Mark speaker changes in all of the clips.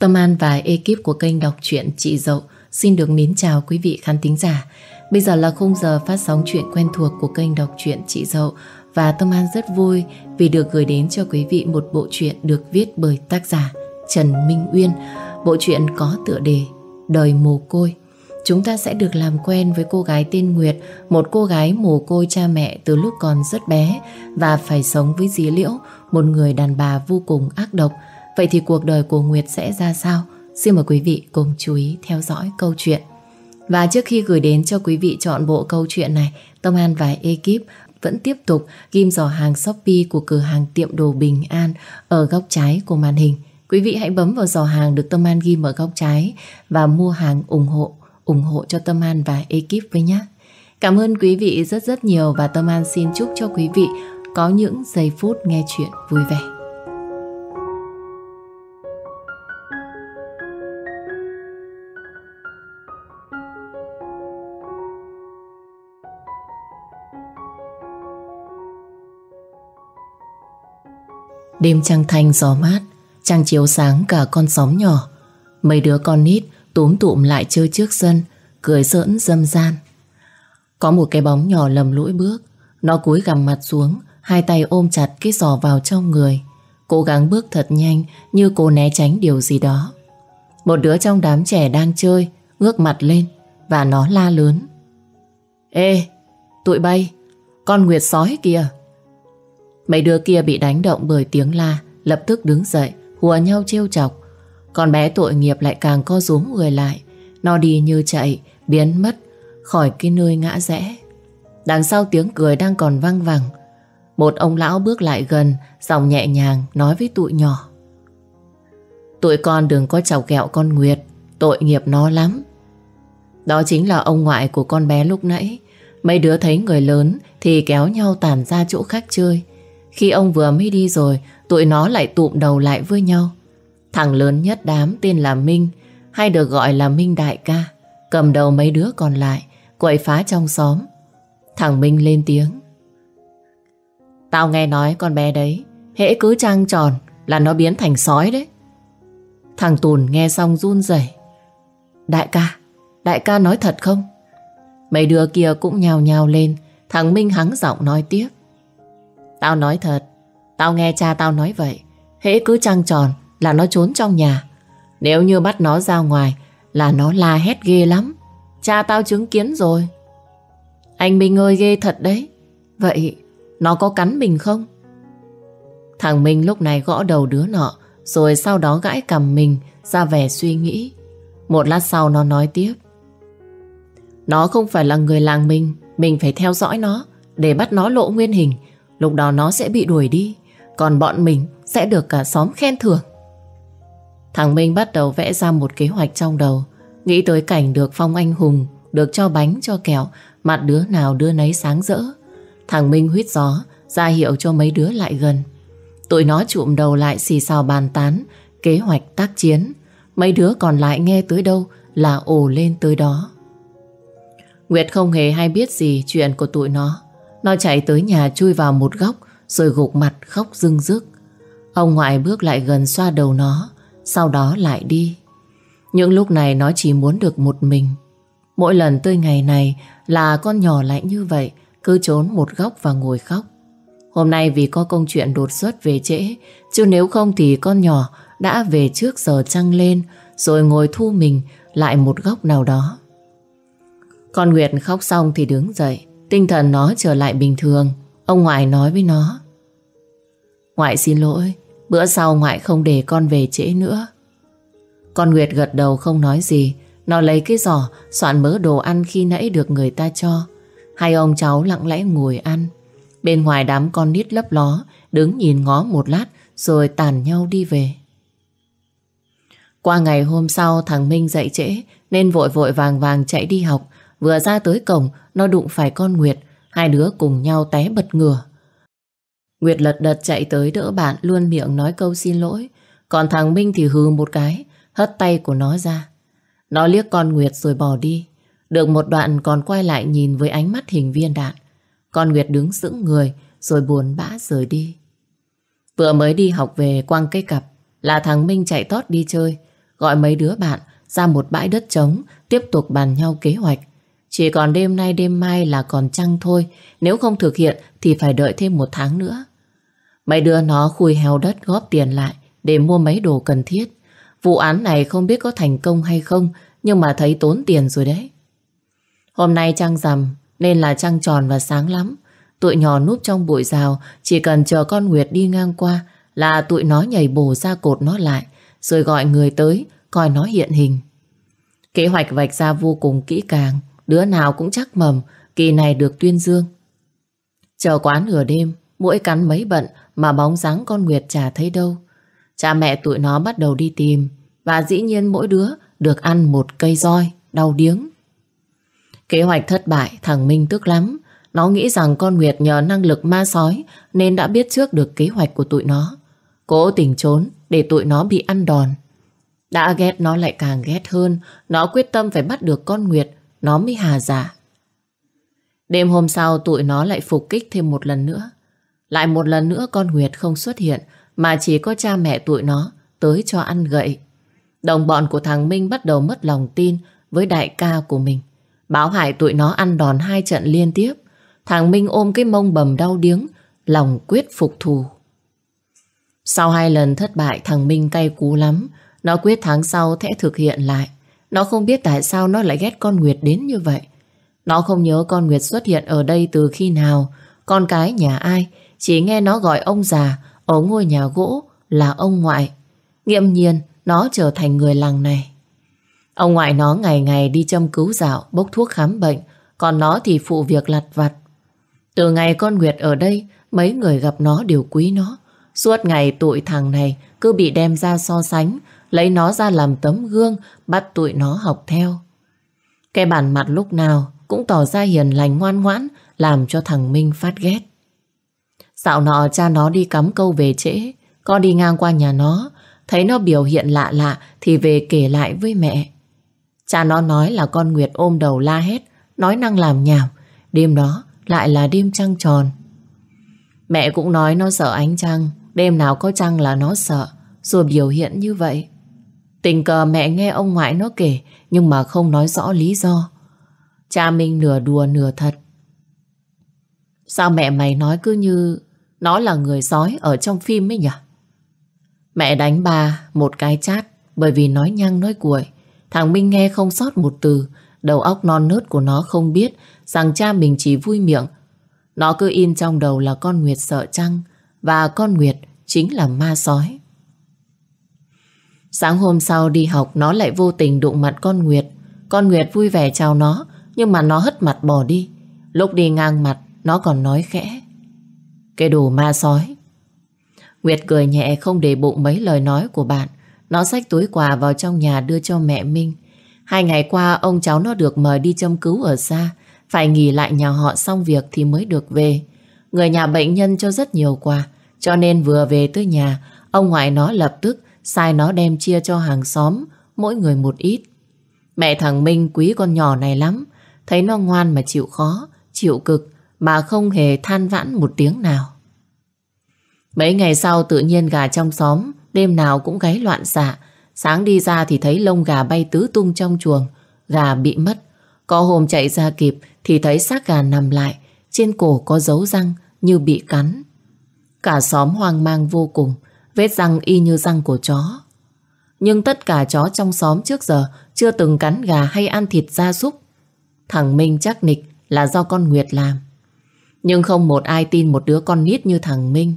Speaker 1: Tâm An và ekip của kênh đọc truyện Chị Dậu xin được mến chào quý vị khán thính giả. Bây giờ là khung giờ phát sóng chuyện quen thuộc của kênh đọc truyện Chị Dậu và Tâm An rất vui vì được gửi đến cho quý vị một bộ truyện được viết bởi tác giả Trần Minh Uyên. Bộ truyện có tựa đề Đời mồ côi. Chúng ta sẽ được làm quen với cô gái tên Nguyệt, một cô gái mồ côi cha mẹ từ lúc còn rất bé và phải sống với dí liễu, một người đàn bà vô cùng ác độc. Vậy thì cuộc đời của Nguyệt sẽ ra sao? Xin mời quý vị cùng chú ý theo dõi câu chuyện. Và trước khi gửi đến cho quý vị chọn bộ câu chuyện này, Tâm An và ekip vẫn tiếp tục ghim giỏ hàng Shopee của cửa hàng tiệm đồ Bình An ở góc trái của màn hình. Quý vị hãy bấm vào giỏ hàng được Tâm An ghim ở góc trái và mua hàng ủng hộ, ủng hộ cho Tâm An và ekip với nhé. Cảm ơn quý vị rất rất nhiều và Tâm An xin chúc cho quý vị có những giây phút nghe chuyện vui vẻ. Đêm trăng thanh gió mát Trăng chiếu sáng cả con xóm nhỏ. Mấy đứa con nít túm tụm lại chơi trước sân Cười giỡn dâm gian. Có một cái bóng nhỏ lầm lũi bước Nó cúi gằm mặt xuống Hai tay ôm chặt cái giò vào trong người. Cố gắng bước thật nhanh Như cô né tránh điều gì đó. Một đứa trong đám trẻ đang chơi Ngước mặt lên Và nó la lớn. Ê, tụi bay Con Nguyệt sói kìa Mấy đứa kia bị đánh động bởi tiếng la, Lập tức đứng dậy, Hùa nhau trêu chọc. Con bé tội nghiệp lại càng co rúm người lại. Nó đi như chạy, Biến mất khỏi cái nơi ngã rẽ. Đằng sau tiếng cười đang còn văng vẳng, Một ông lão bước lại gần, Giọng nhẹ nhàng nói với tụi nhỏ. Tụi con đừng có chọc ghẹo con Nguyệt, Tội nghiệp nó lắm. Đó chính là ông ngoại của con bé lúc nãy. Mấy đứa thấy người lớn Thì kéo nhau tản ra chỗ khác chơi khi ông vừa mới đi rồi, tụi nó lại tụm đầu lại với nhau. Thằng lớn nhất đám tên là Minh, hay được gọi là Minh Đại ca, cầm đầu mấy đứa còn lại, quậy phá trong xóm. Thằng Minh lên tiếng. Tao nghe nói con bé đấy, hễ cứ trăng tròn là nó biến thành sói đấy. Thằng Tùn nghe xong run rẩy. Đại ca, đại ca nói thật không? Mấy đứa kia cũng nhào nhào lên, thằng Minh hắng giọng nói tiếp. Tao nói thật, tao nghe cha tao nói vậy. Hễ cứ trăng tròn là nó trốn trong nhà. Nếu như bắt nó ra ngoài là nó la hét ghê lắm. Cha tao chứng kiến rồi. Anh Minh ơi ghê thật đấy. Vậy nó có cắn mình không? Thằng Minh lúc này gõ đầu đứa nọ rồi sau đó gãi cầm mình ra vẻ suy nghĩ. Một lát sau nó nói tiếp. Nó không phải là người làng mình, mình phải theo dõi nó để bắt nó lộ nguyên hình Lúc đó nó sẽ bị đuổi đi, Còn bọn mình sẽ được cả xóm khen thưởng. Thằng Minh bắt đầu vẽ ra một kế hoạch trong đầu, Nghĩ tới cảnh được Phong Anh Hùng Được cho bánh cho kẹo, Mặt đứa nào đứa nấy sáng rỡ. Thằng Minh huyết gió, ra hiệu cho mấy đứa lại gần. Tụi nó trụm đầu lại xì xào bàn tán, Kế hoạch tác chiến. Mấy đứa còn lại nghe tới đâu Là ồ lên tới đó. Nguyệt không hề hay biết gì chuyện của tụi nó nó chạy tới nhà chui vào một góc rồi gục mặt khóc rưng rức. Ông ngoại bước lại gần xoa đầu nó, sau đó lại đi. Những lúc này nó chỉ muốn được một mình. Mỗi lần tới ngày này là con nhỏ lại như vậy, cứ trốn một góc và ngồi khóc. Hôm nay vì có công chuyện đột xuất về trễ, chứ nếu không thì con nhỏ đã về trước giờ trăng lên rồi ngồi thu mình lại một góc nào đó. Con Nguyệt khóc xong thì đứng dậy, Tinh thần nó trở lại bình thường. Ông ngoại nói với nó. Ngoại xin lỗi, Bữa sau ngoại không để con về trễ nữa. Con Nguyệt gật đầu không nói gì. Nó lấy cái giỏ, Soạn mớ đồ ăn khi nãy được người ta cho. Hai ông cháu lặng lẽ ngồi ăn. Bên ngoài đám con nít lấp ló, Đứng nhìn ngó một lát, Rồi tàn nhau đi về. Qua ngày hôm sau, thằng Minh dậy trễ, Nên vội vội vàng vàng chạy đi học. Vừa ra tới cổng, nó đụng phải con Nguyệt. Hai đứa cùng nhau té bật ngửa. Nguyệt lật đật chạy tới đỡ bạn luôn miệng nói câu xin lỗi. Còn thằng Minh thì hừ một cái, hất tay của nó ra. Nó liếc con Nguyệt rồi bỏ đi. Được một đoạn còn quay lại nhìn với ánh mắt hình viên đạn. Con Nguyệt đứng sững người rồi buồn bã rời đi. Vừa mới đi học về quăng cây cặp là thằng Minh chạy tót đi chơi. gọi mấy đứa bạn ra một bãi đất trống, tiếp tục bàn nhau kế hoạch. Chỉ còn đêm nay đêm mai là còn trăng thôi, nếu không thực hiện thì phải đợi thêm một tháng nữa. Mấy đứa nó khui heo đất góp tiền lại để mua mấy đồ cần thiết. Vụ án này không biết có thành công hay không, nhưng mà thấy tốn tiền rồi đấy. Hôm nay trăng rằm nên là trăng tròn và sáng lắm. Tụi nhỏ núp trong bụi rào, chỉ cần chờ con Nguyệt đi ngang qua là tụi nó nhảy bổ ra cột nó lại, rồi gọi người tới coi nó hiện hình. Kế hoạch vạch ra vô cùng kỹ càng, đứa nào cũng chắc mầm, kỳ này được tuyên dương. Chờ quán nửa đêm, mỗi cắn mấy bận mà bóng dáng con Nguyệt chả thấy đâu. Cha mẹ tụi nó bắt đầu đi tìm, và dĩ nhiên mỗi đứa được ăn một cây roi, đau điếng. Kế hoạch thất bại, thằng Minh tức lắm. Nó nghĩ rằng con Nguyệt nhờ năng lực ma sói nên đã biết trước được kế hoạch của tụi nó. Cố tình trốn để tụi nó bị ăn đòn. Đã ghét nó lại càng ghét hơn. Nó quyết tâm phải bắt được con Nguyệt. Nó mới hà giả. Đêm hôm sau tụi nó lại phục kích thêm một lần nữa. Lại một lần nữa con Nguyệt không xuất hiện mà chỉ có cha mẹ tụi nó tới cho ăn gậy. Đồng bọn của thằng Minh bắt đầu mất lòng tin với đại ca của mình. Báo hại tụi nó ăn đòn hai trận liên tiếp. Thằng Minh ôm cái mông bầm đau điếng, lòng quyết phục thù. Sau hai lần thất bại thằng Minh cay cú lắm. Nó quyết tháng sau sẽ thực hiện lại. Nó không biết tại sao nó lại ghét con Nguyệt đến như vậy. Nó không nhớ con Nguyệt xuất hiện ở đây từ khi nào, con cái nhà ai, chỉ nghe nó gọi ông già ở ngôi nhà gỗ là ông ngoại. Nghiệm nhiên, nó trở thành người làng này. Ông ngoại nó ngày ngày đi châm cứu dạo, bốc thuốc khám bệnh, còn nó thì phụ việc lặt vặt. Từ ngày con Nguyệt ở đây, mấy người gặp nó đều quý nó. Suốt ngày tụi thằng này cứ bị đem ra so sánh, lấy nó ra làm tấm gương, bắt tụi nó học theo. Cái bản mặt lúc nào cũng tỏ ra hiền lành ngoan ngoãn, làm cho thằng Minh phát ghét. Dạo nọ cha nó đi cắm câu về trễ, con đi ngang qua nhà nó, thấy nó biểu hiện lạ lạ thì về kể lại với mẹ. Cha nó nói là con Nguyệt ôm đầu la hét, nói năng làm nhảm, đêm đó lại là đêm trăng tròn. Mẹ cũng nói nó sợ ánh trăng, đêm nào có trăng là nó sợ, rồi biểu hiện như vậy. Tình cờ mẹ nghe ông ngoại nó kể, nhưng mà không nói rõ lý do. Cha Minh nửa đùa nửa thật. Sao mẹ mày nói cứ như nó là người sói ở trong phim ấy nhỉ? Mẹ đánh ba một cái chát bởi vì nói nhăng nói cuội. Thằng Minh nghe không sót một từ, đầu óc non nớt của nó không biết rằng cha mình chỉ vui miệng. Nó cứ in trong đầu là con Nguyệt sợ trăng và con Nguyệt chính là ma sói. Sáng hôm sau đi học nó lại vô tình đụng mặt con Nguyệt. Con Nguyệt vui vẻ chào nó nhưng mà nó hất mặt bỏ đi. Lúc đi ngang mặt nó còn nói khẽ. Cái đồ ma sói. Nguyệt cười nhẹ không để bụng mấy lời nói của bạn. Nó xách túi quà vào trong nhà đưa cho mẹ Minh. Hai ngày qua ông cháu nó được mời đi châm cứu ở xa. Phải nghỉ lại nhà họ xong việc thì mới được về. Người nhà bệnh nhân cho rất nhiều quà. Cho nên vừa về tới nhà, ông ngoại nó lập tức sai nó đem chia cho hàng xóm, mỗi người một ít. Mẹ thằng Minh quý con nhỏ này lắm. Thấy nó ngoan mà chịu khó, chịu cực, mà không hề than vãn một tiếng nào. Mấy ngày sau tự nhiên gà trong xóm đêm nào cũng gáy loạn xạ. Sáng đi ra thì thấy lông gà bay tứ tung trong chuồng, gà bị mất. Có hôm chạy ra kịp thì thấy xác gà nằm lại, trên cổ có dấu răng như bị cắn. Cả xóm hoang mang vô cùng, vết răng y như răng của chó. Nhưng tất cả chó trong xóm trước giờ chưa từng cắn gà hay ăn thịt gia súc. Thằng Minh chắc nịch là do con Nguyệt làm. Nhưng không một ai tin một đứa con nít như thằng Minh.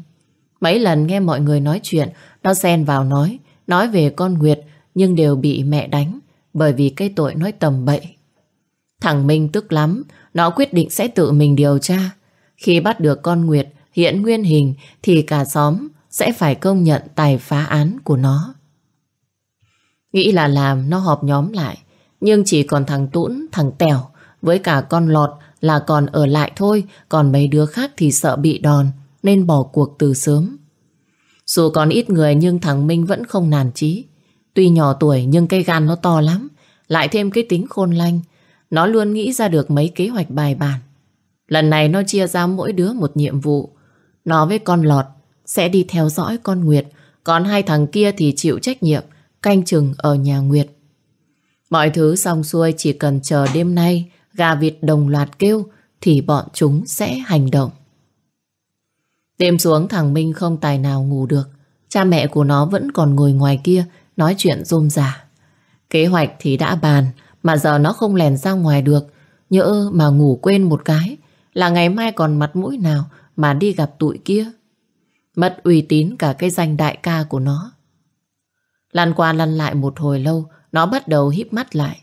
Speaker 1: Mấy lần nghe mọi người nói chuyện, nó xen vào nói, nói về con Nguyệt, nhưng đều bị mẹ đánh, bởi vì cái tội nói tầm bậy. Thằng Minh tức lắm, nó quyết định sẽ tự mình điều tra. Khi bắt được con Nguyệt hiện nguyên hình, thì cả xóm sẽ phải công nhận tài phá án của nó. Nghĩ là làm nó họp nhóm lại, nhưng chỉ còn thằng Tũn, thằng Tèo với cả con Lọt là còn ở lại thôi, còn mấy đứa khác thì sợ bị đòn, nên bỏ cuộc từ sớm. Dù còn ít người nhưng thằng Minh vẫn không nản chí. Tuy nhỏ tuổi nhưng cây gan nó to lắm, lại thêm cái tính khôn lanh. Nó luôn nghĩ ra được mấy kế hoạch bài bản. Lần này nó chia ra mỗi đứa một nhiệm vụ. Nó với con Lọt sẽ đi theo dõi con Nguyệt, còn hai thằng kia thì chịu trách nhiệm canh chừng ở nhà Nguyệt. Mọi thứ xong xuôi chỉ cần chờ đêm nay gà vịt đồng loạt kêu thì bọn chúng sẽ hành động. Đêm xuống thằng Minh không tài nào ngủ được. Cha mẹ của nó vẫn còn ngồi ngoài kia nói chuyện rôm rả. Kế hoạch thì đã bàn mà giờ nó không lèn ra ngoài được. Nhỡ mà ngủ quên một cái là ngày mai còn mặt mũi nào mà đi gặp tụi kia. Mất uy tín cả cái danh đại ca của nó. Lăn qua lăn lại một hồi lâu, nó bắt đầu híp mắt lại.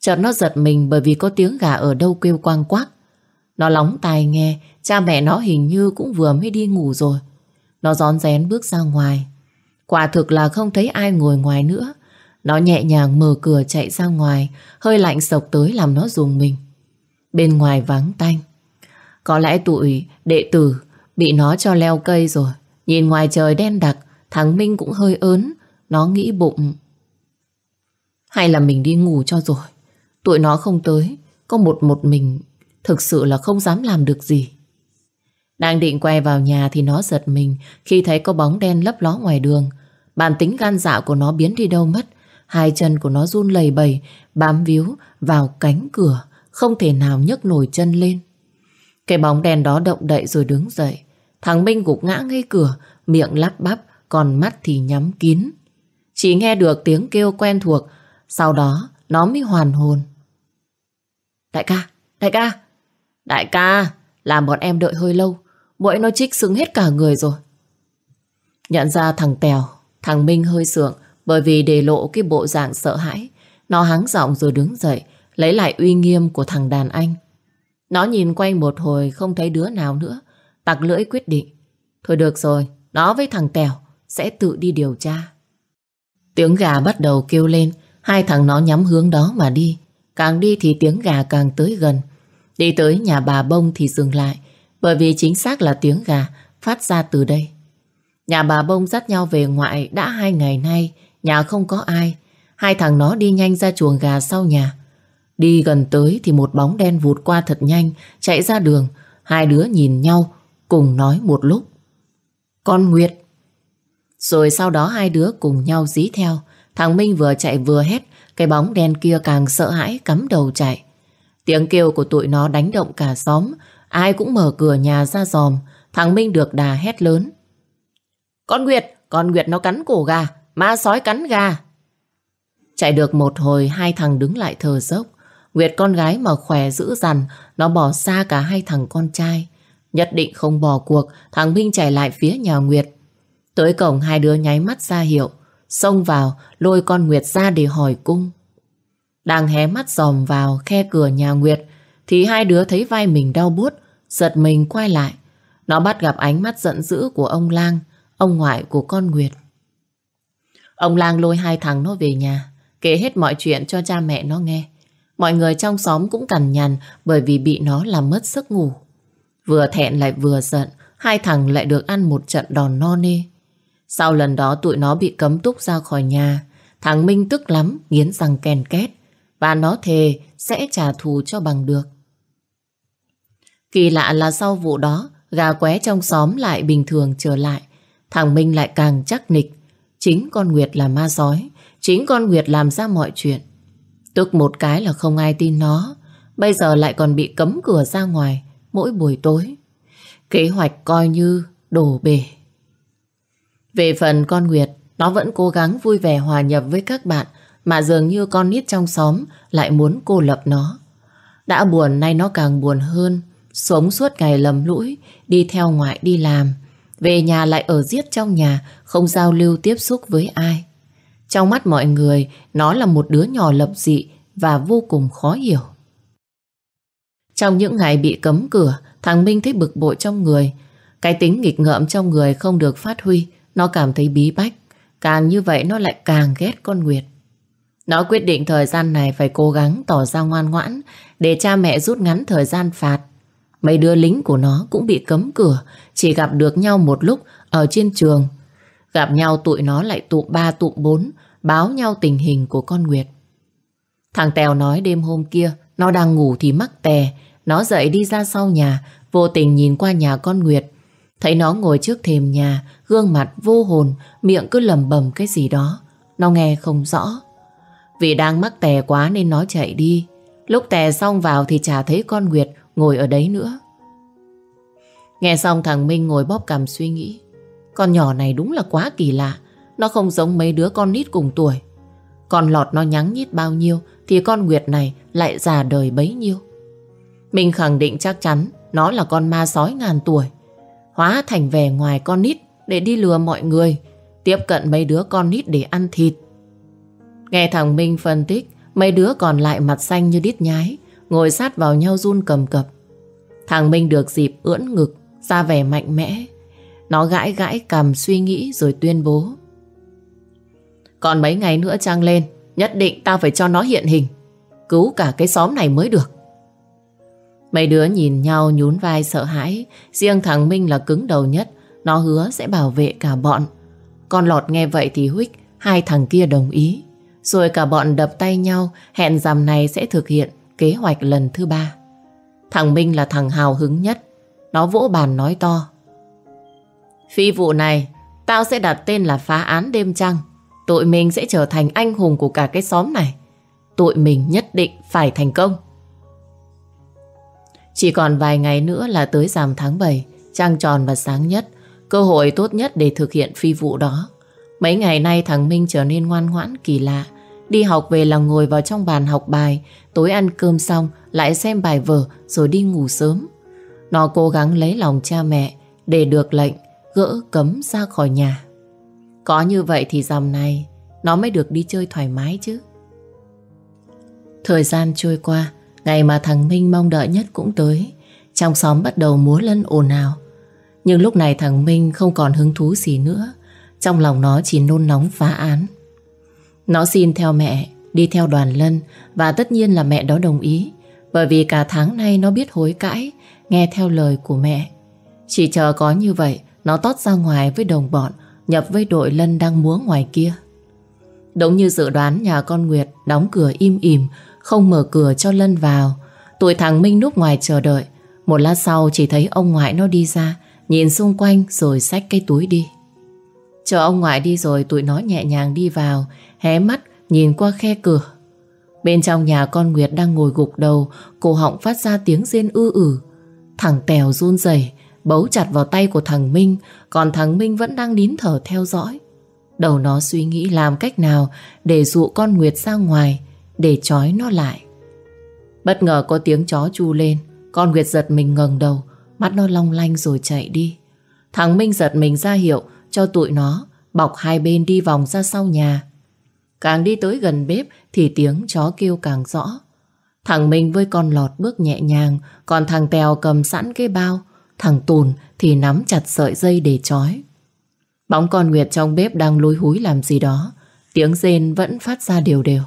Speaker 1: Chợt nó giật mình bởi vì có tiếng gà ở đâu kêu quang quắc. Nó lóng tai nghe, cha mẹ nó hình như cũng vừa mới đi ngủ rồi. Nó rón rén bước ra ngoài. Quả thực là không thấy ai ngồi ngoài nữa. Nó nhẹ nhàng mở cửa chạy ra ngoài, hơi lạnh sộc tới làm nó dùng mình. Bên ngoài vắng tanh. Có lẽ tụi đệ tử bị nó cho leo cây rồi. Nhìn ngoài trời đen đặc, thằng Minh cũng hơi ớn. Nó nghĩ bụng. Hay là mình đi ngủ cho rồi. Tụi nó không tới, có một một mình thực sự là không dám làm được gì. Đang định quay vào nhà thì nó giật mình khi thấy có bóng đen lấp ló ngoài đường. Bản tính gan dạ của nó biến đi đâu mất. Hai chân của nó run lầy bầy, bám víu vào cánh cửa, không thể nào nhấc nổi chân lên. Cái bóng đen đó động đậy rồi đứng dậy. Thằng Minh gục ngã ngay cửa, miệng lắp bắp, còn mắt thì nhắm kín. Chỉ nghe được tiếng kêu quen thuộc, sau đó nó mới hoàn hồn. Đại ca, đại ca, đại ca, làm bọn em đợi hơi lâu, mỗi nó trích sưng hết cả người rồi. Nhận ra thằng Tèo, thằng Minh hơi sượng bởi vì để lộ cái bộ dạng sợ hãi. Nó hắng giọng rồi đứng dậy, lấy lại uy nghiêm của thằng đàn anh. Nó nhìn quanh một hồi không thấy đứa nào nữa, tặc lưỡi quyết định. Thôi được rồi, nó với thằng Tèo sẽ tự đi điều tra. Tiếng gà bắt đầu kêu lên, hai thằng nó nhắm hướng đó mà đi. Càng đi thì tiếng gà càng tới gần. Đi tới nhà bà Bông thì dừng lại, bởi vì chính xác là tiếng gà phát ra từ đây. Nhà bà Bông dắt nhau về ngoại đã hai ngày nay, nhà không có ai. Hai thằng nó đi nhanh ra chuồng gà sau nhà. Đi gần tới thì một bóng đen vụt qua thật nhanh, chạy ra đường. Hai đứa nhìn nhau, cùng nói một lúc. Con Nguyệt. Rồi sau đó hai đứa cùng nhau dí theo. Thằng Minh vừa chạy vừa hét, cái bóng đen kia càng sợ hãi cắm đầu chạy. Tiếng kêu của tụi nó đánh động cả xóm, ai cũng mở cửa nhà ra dòm. Thằng Minh được đà hét lớn. Con Nguyệt, con Nguyệt nó cắn cổ gà, ma sói cắn gà. Chạy được một hồi hai thằng đứng lại thờ dốc. Nguyệt con gái mà khỏe dữ dằn, nó bỏ xa cả hai thằng con trai. Nhất định không bỏ cuộc, thằng Minh chạy lại phía nhà Nguyệt. Tới cổng hai đứa nháy mắt ra hiệu, xông vào lôi con Nguyệt ra để hỏi cung. Đang hé mắt dòm vào khe cửa nhà Nguyệt thì hai đứa thấy vai mình đau buốt, giật mình quay lại. Nó bắt gặp ánh mắt giận dữ của ông Lang, ông ngoại của con Nguyệt. Ông Lang lôi hai thằng nó về nhà, kể hết mọi chuyện cho cha mẹ nó nghe. Mọi người trong xóm cũng cằn nhằn bởi vì bị nó làm mất giấc ngủ. Vừa thẹn lại vừa giận, hai thằng lại được ăn một trận đòn no nê. Sau lần đó tụi nó bị cấm túc ra khỏi nhà, thằng Minh tức lắm, nghiến răng kèn két, và nó thề sẽ trả thù cho bằng được. Kỳ lạ là sau vụ đó, gà qué trong xóm lại bình thường trở lại. Thằng Minh lại càng chắc nịch. Chính con Nguyệt là ma sói, chính con Nguyệt làm ra mọi chuyện. Tức một cái là không ai tin nó, bây giờ lại còn bị cấm cửa ra ngoài mỗi buổi tối. Kế hoạch coi như đổ bể. Về phần con Nguyệt, nó vẫn cố gắng vui vẻ hòa nhập với các bạn mà dường như con nít trong xóm lại muốn cô lập nó. Đã buồn nay nó càng buồn hơn, sống suốt ngày lầm lũi, đi theo ngoại đi làm. Về nhà lại ở giết trong nhà, không giao lưu tiếp xúc với ai. Trong mắt mọi người, nó là một đứa nhỏ lập dị và vô cùng khó hiểu. Trong những ngày bị cấm cửa, thằng Minh thấy bực bội trong người. Cái tính nghịch ngợm trong người không được phát huy, nó cảm thấy bí bách. Càng như vậy nó lại càng ghét con Nguyệt. Nó quyết định thời gian này phải cố gắng tỏ ra ngoan ngoãn để cha mẹ rút ngắn thời gian phạt. Mấy đứa lính của nó cũng bị cấm cửa, chỉ gặp được nhau một lúc ở trên trường. Gặp nhau tụi nó lại tụ ba tụ bốn, báo nhau tình hình của con Nguyệt. Thằng Tèo nói đêm hôm kia, nó đang ngủ thì mắc tè, nó dậy đi ra sau nhà, vô tình nhìn qua nhà con Nguyệt. Thấy nó ngồi trước thềm nhà, gương mặt vô hồn, miệng cứ lầm bầm cái gì đó. nó nghe không rõ. Vì đang mắc tè quá nên nó chạy đi. Lúc tè xong vào thì chả thấy con Nguyệt ngồi ở đấy nữa. Nghe xong thằng Minh ngồi bóp cằm suy nghĩ. Con nhỏ này đúng là quá kỳ lạ. Nó không giống mấy đứa con nít cùng tuổi. còn lọt nó nhắn nhít bao nhiêu thì con Nguyệt này lại già đời bấy nhiêu. Mình khẳng định chắc chắn nó là con ma sói ngàn tuổi. Hóa thành về ngoài con nít để đi lừa mọi người. Tiếp cận mấy đứa con nít để ăn thịt. Nghe thằng Minh phân tích mấy đứa còn lại mặt xanh như đít nhái ngồi sát vào nhau run cầm cập. Thằng Minh được dịp ưỡn ngực ra vẻ mạnh mẽ. Nó gãi gãi cầm suy nghĩ rồi tuyên bố. Còn mấy ngày nữa trăng lên, nhất định tao phải cho nó hiện hình. Cứu cả cái xóm này mới được. Mấy đứa nhìn nhau nhún vai sợ hãi, riêng thằng Minh là cứng đầu nhất, nó hứa sẽ bảo vệ cả bọn. Con lọt nghe vậy thì huých, hai thằng kia đồng ý. Rồi cả bọn đập tay nhau, hẹn rằm này sẽ thực hiện kế hoạch lần thứ ba. Thằng Minh là thằng hào hứng nhất, nó vỗ bàn nói to. Phi vụ này, tao sẽ đặt tên là phá án đêm trăng. Tụi mình sẽ trở thành anh hùng của cả cái xóm này. Tụi mình nhất định phải thành công. Chỉ còn vài ngày nữa là tới rằm tháng 7, trăng tròn và sáng nhất, cơ hội tốt nhất để thực hiện phi vụ đó. Mấy ngày nay thằng Minh trở nên ngoan ngoãn kỳ lạ. Đi học về là ngồi vào trong bàn học bài, tối ăn cơm xong lại xem bài vở rồi đi ngủ sớm. Nó cố gắng lấy lòng cha mẹ để được lệnh gỡ cấm ra khỏi nhà. Có như vậy thì dòng này nó mới được đi chơi thoải mái chứ. Thời gian trôi qua, ngày mà thằng Minh mong đợi nhất cũng tới. Trong xóm bắt đầu múa lân ồn ào. Nhưng lúc này thằng Minh không còn hứng thú gì nữa. Trong lòng nó chỉ nôn nóng phá án. Nó xin theo mẹ, đi theo đoàn lân và tất nhiên là mẹ đó đồng ý. Bởi vì cả tháng nay nó biết hối cãi, nghe theo lời của mẹ. Chỉ chờ có như vậy, nó tót ra ngoài với đồng bọn, nhập với đội lân đang múa ngoài kia. Đúng như dự đoán nhà con Nguyệt đóng cửa im ỉm, không mở cửa cho lân vào. Tụi thằng Minh núp ngoài chờ đợi. Một lát sau chỉ thấy ông ngoại nó đi ra, nhìn xung quanh rồi xách cái túi đi. Chờ ông ngoại đi rồi tụi nó nhẹ nhàng đi vào, hé mắt nhìn qua khe cửa. Bên trong nhà con Nguyệt đang ngồi gục đầu, cổ họng phát ra tiếng rên ư ử. Thằng Tèo run rẩy bấu chặt vào tay của thằng Minh, còn thằng Minh vẫn đang nín thở theo dõi. Đầu nó suy nghĩ làm cách nào để dụ con Nguyệt ra ngoài, để trói nó lại. Bất ngờ có tiếng chó chu lên, con Nguyệt giật mình ngẩng đầu, mắt nó long lanh rồi chạy đi. Thằng Minh giật mình ra hiệu cho tụi nó bọc hai bên đi vòng ra sau nhà. Càng đi tới gần bếp thì tiếng chó kêu càng rõ. Thằng Minh với con lọt bước nhẹ nhàng, còn thằng Tèo cầm sẵn cái bao, thằng Tùn thì nắm chặt sợi dây để trói. Bóng con Nguyệt trong bếp đang lúi húi làm gì đó, tiếng rên vẫn phát ra đều đều.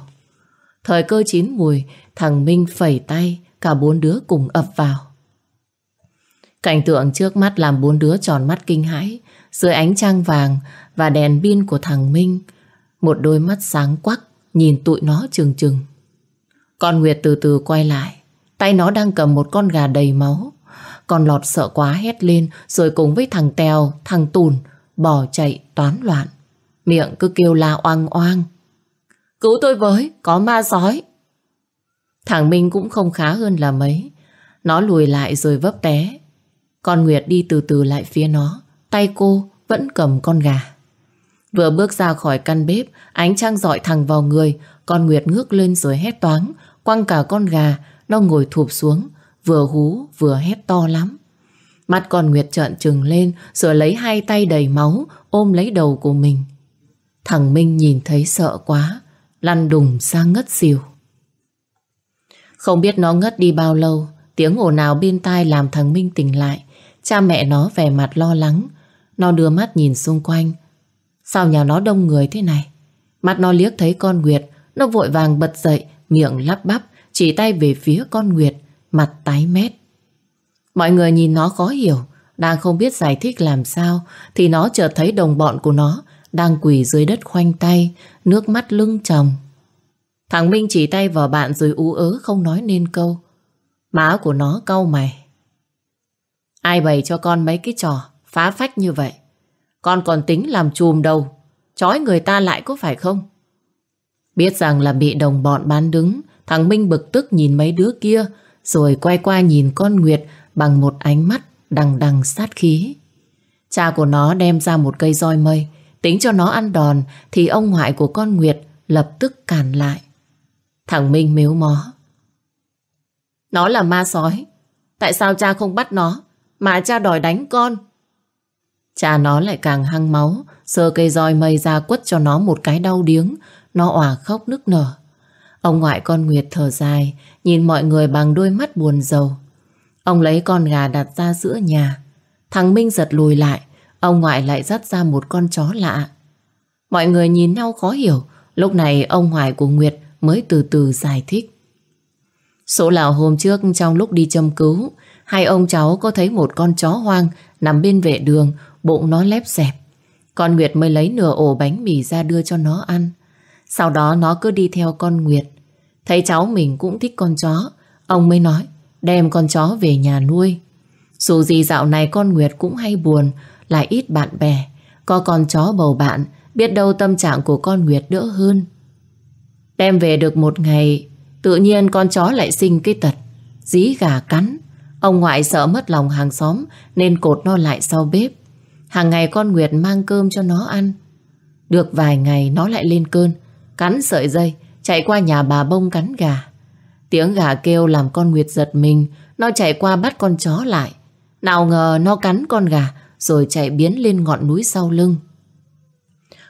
Speaker 1: Thời cơ chín mùi, thằng Minh phẩy tay, cả bốn đứa cùng ập vào. Cảnh tượng trước mắt làm bốn đứa tròn mắt kinh hãi, dưới ánh trăng vàng và đèn pin của thằng Minh, một đôi mắt sáng quắc nhìn tụi nó trừng trừng. Con Nguyệt từ từ quay lại, tay nó đang cầm một con gà đầy máu. Con lọt sợ quá hét lên rồi cùng với thằng Tèo, thằng Tùn bỏ chạy toán loạn. Miệng cứ kêu la oang oang. Cứu tôi với, có ma sói. Thằng Minh cũng không khá hơn là mấy. Nó lùi lại rồi vấp té. Con Nguyệt đi từ từ lại phía nó. Tay cô vẫn cầm con gà. Vừa bước ra khỏi căn bếp, ánh trăng dọi thẳng vào người, con Nguyệt ngước lên rồi hét toáng, quăng cả con gà, nó ngồi thụp xuống, vừa hú vừa hét to lắm. Mắt con Nguyệt trợn trừng lên rồi lấy hai tay đầy máu ôm lấy đầu của mình. Thằng Minh nhìn thấy sợ quá, lăn đùng ra ngất xỉu. Không biết nó ngất đi bao lâu, tiếng ồn ào bên tai làm thằng Minh tỉnh lại. Cha mẹ nó vẻ mặt lo lắng, nó đưa mắt nhìn xung quanh. Sao nhà nó đông người thế này? Mắt nó liếc thấy con Nguyệt, nó vội vàng bật dậy, miệng lắp bắp, chỉ tay về phía con Nguyệt, mặt tái mét. Mọi người nhìn nó khó hiểu, đang không biết giải thích làm sao, thì nó chợt thấy đồng bọn của nó đang quỳ dưới đất khoanh tay, nước mắt lưng tròng. Thằng Minh chỉ tay vào bạn rồi ú ớ không nói nên câu. Má của nó cau mày. Ai bày cho con mấy cái trò phá phách như vậy? Con còn tính làm chùm đầu, trói người ta lại có phải không? Biết rằng là bị đồng bọn bán đứng, thằng Minh bực tức nhìn mấy đứa kia, rồi quay qua nhìn con Nguyệt bằng một ánh mắt đằng đằng sát khí. Cha của nó đem ra một cây roi mây, tính cho nó ăn đòn thì ông ngoại của con Nguyệt lập tức cản lại. Thằng Minh miếu mó. Nó là ma sói, tại sao cha không bắt nó, mà cha đòi đánh con? Cha nó lại càng hăng máu, sơ cây roi mây ra quất cho nó một cái đau điếng, nó òa khóc nức nở. Ông ngoại con Nguyệt thở dài, nhìn mọi người bằng đôi mắt buồn rầu. Ông lấy con gà đặt ra giữa nhà. Thằng Minh giật lùi lại, ông ngoại lại dắt ra một con chó lạ. Mọi người nhìn nhau khó hiểu, lúc này ông ngoại của Nguyệt mới từ từ giải thích. Số lão hôm trước trong lúc đi châm cứu, hai ông cháu có thấy một con chó hoang nằm bên vệ đường, bụng nó lép dẹp. Con Nguyệt mới lấy nửa ổ bánh mì ra đưa cho nó ăn. Sau đó nó cứ đi theo con Nguyệt. Thấy cháu mình cũng thích con chó, ông mới nói đem con chó về nhà nuôi. Dù gì dạo này con Nguyệt cũng hay buồn, lại ít bạn bè. Có con chó bầu bạn, biết đâu tâm trạng của con Nguyệt đỡ hơn. Đem về được một ngày, tự nhiên con chó lại sinh cái tật, dí gà cắn. Ông ngoại sợ mất lòng hàng xóm nên cột nó lại sau bếp. Hàng ngày con Nguyệt mang cơm cho nó ăn. Được vài ngày nó lại lên cơn, cắn sợi dây, chạy qua nhà bà bông cắn gà. Tiếng gà kêu làm con Nguyệt giật mình, nó chạy qua bắt con chó lại. Nào ngờ nó cắn con gà rồi chạy biến lên ngọn núi sau lưng.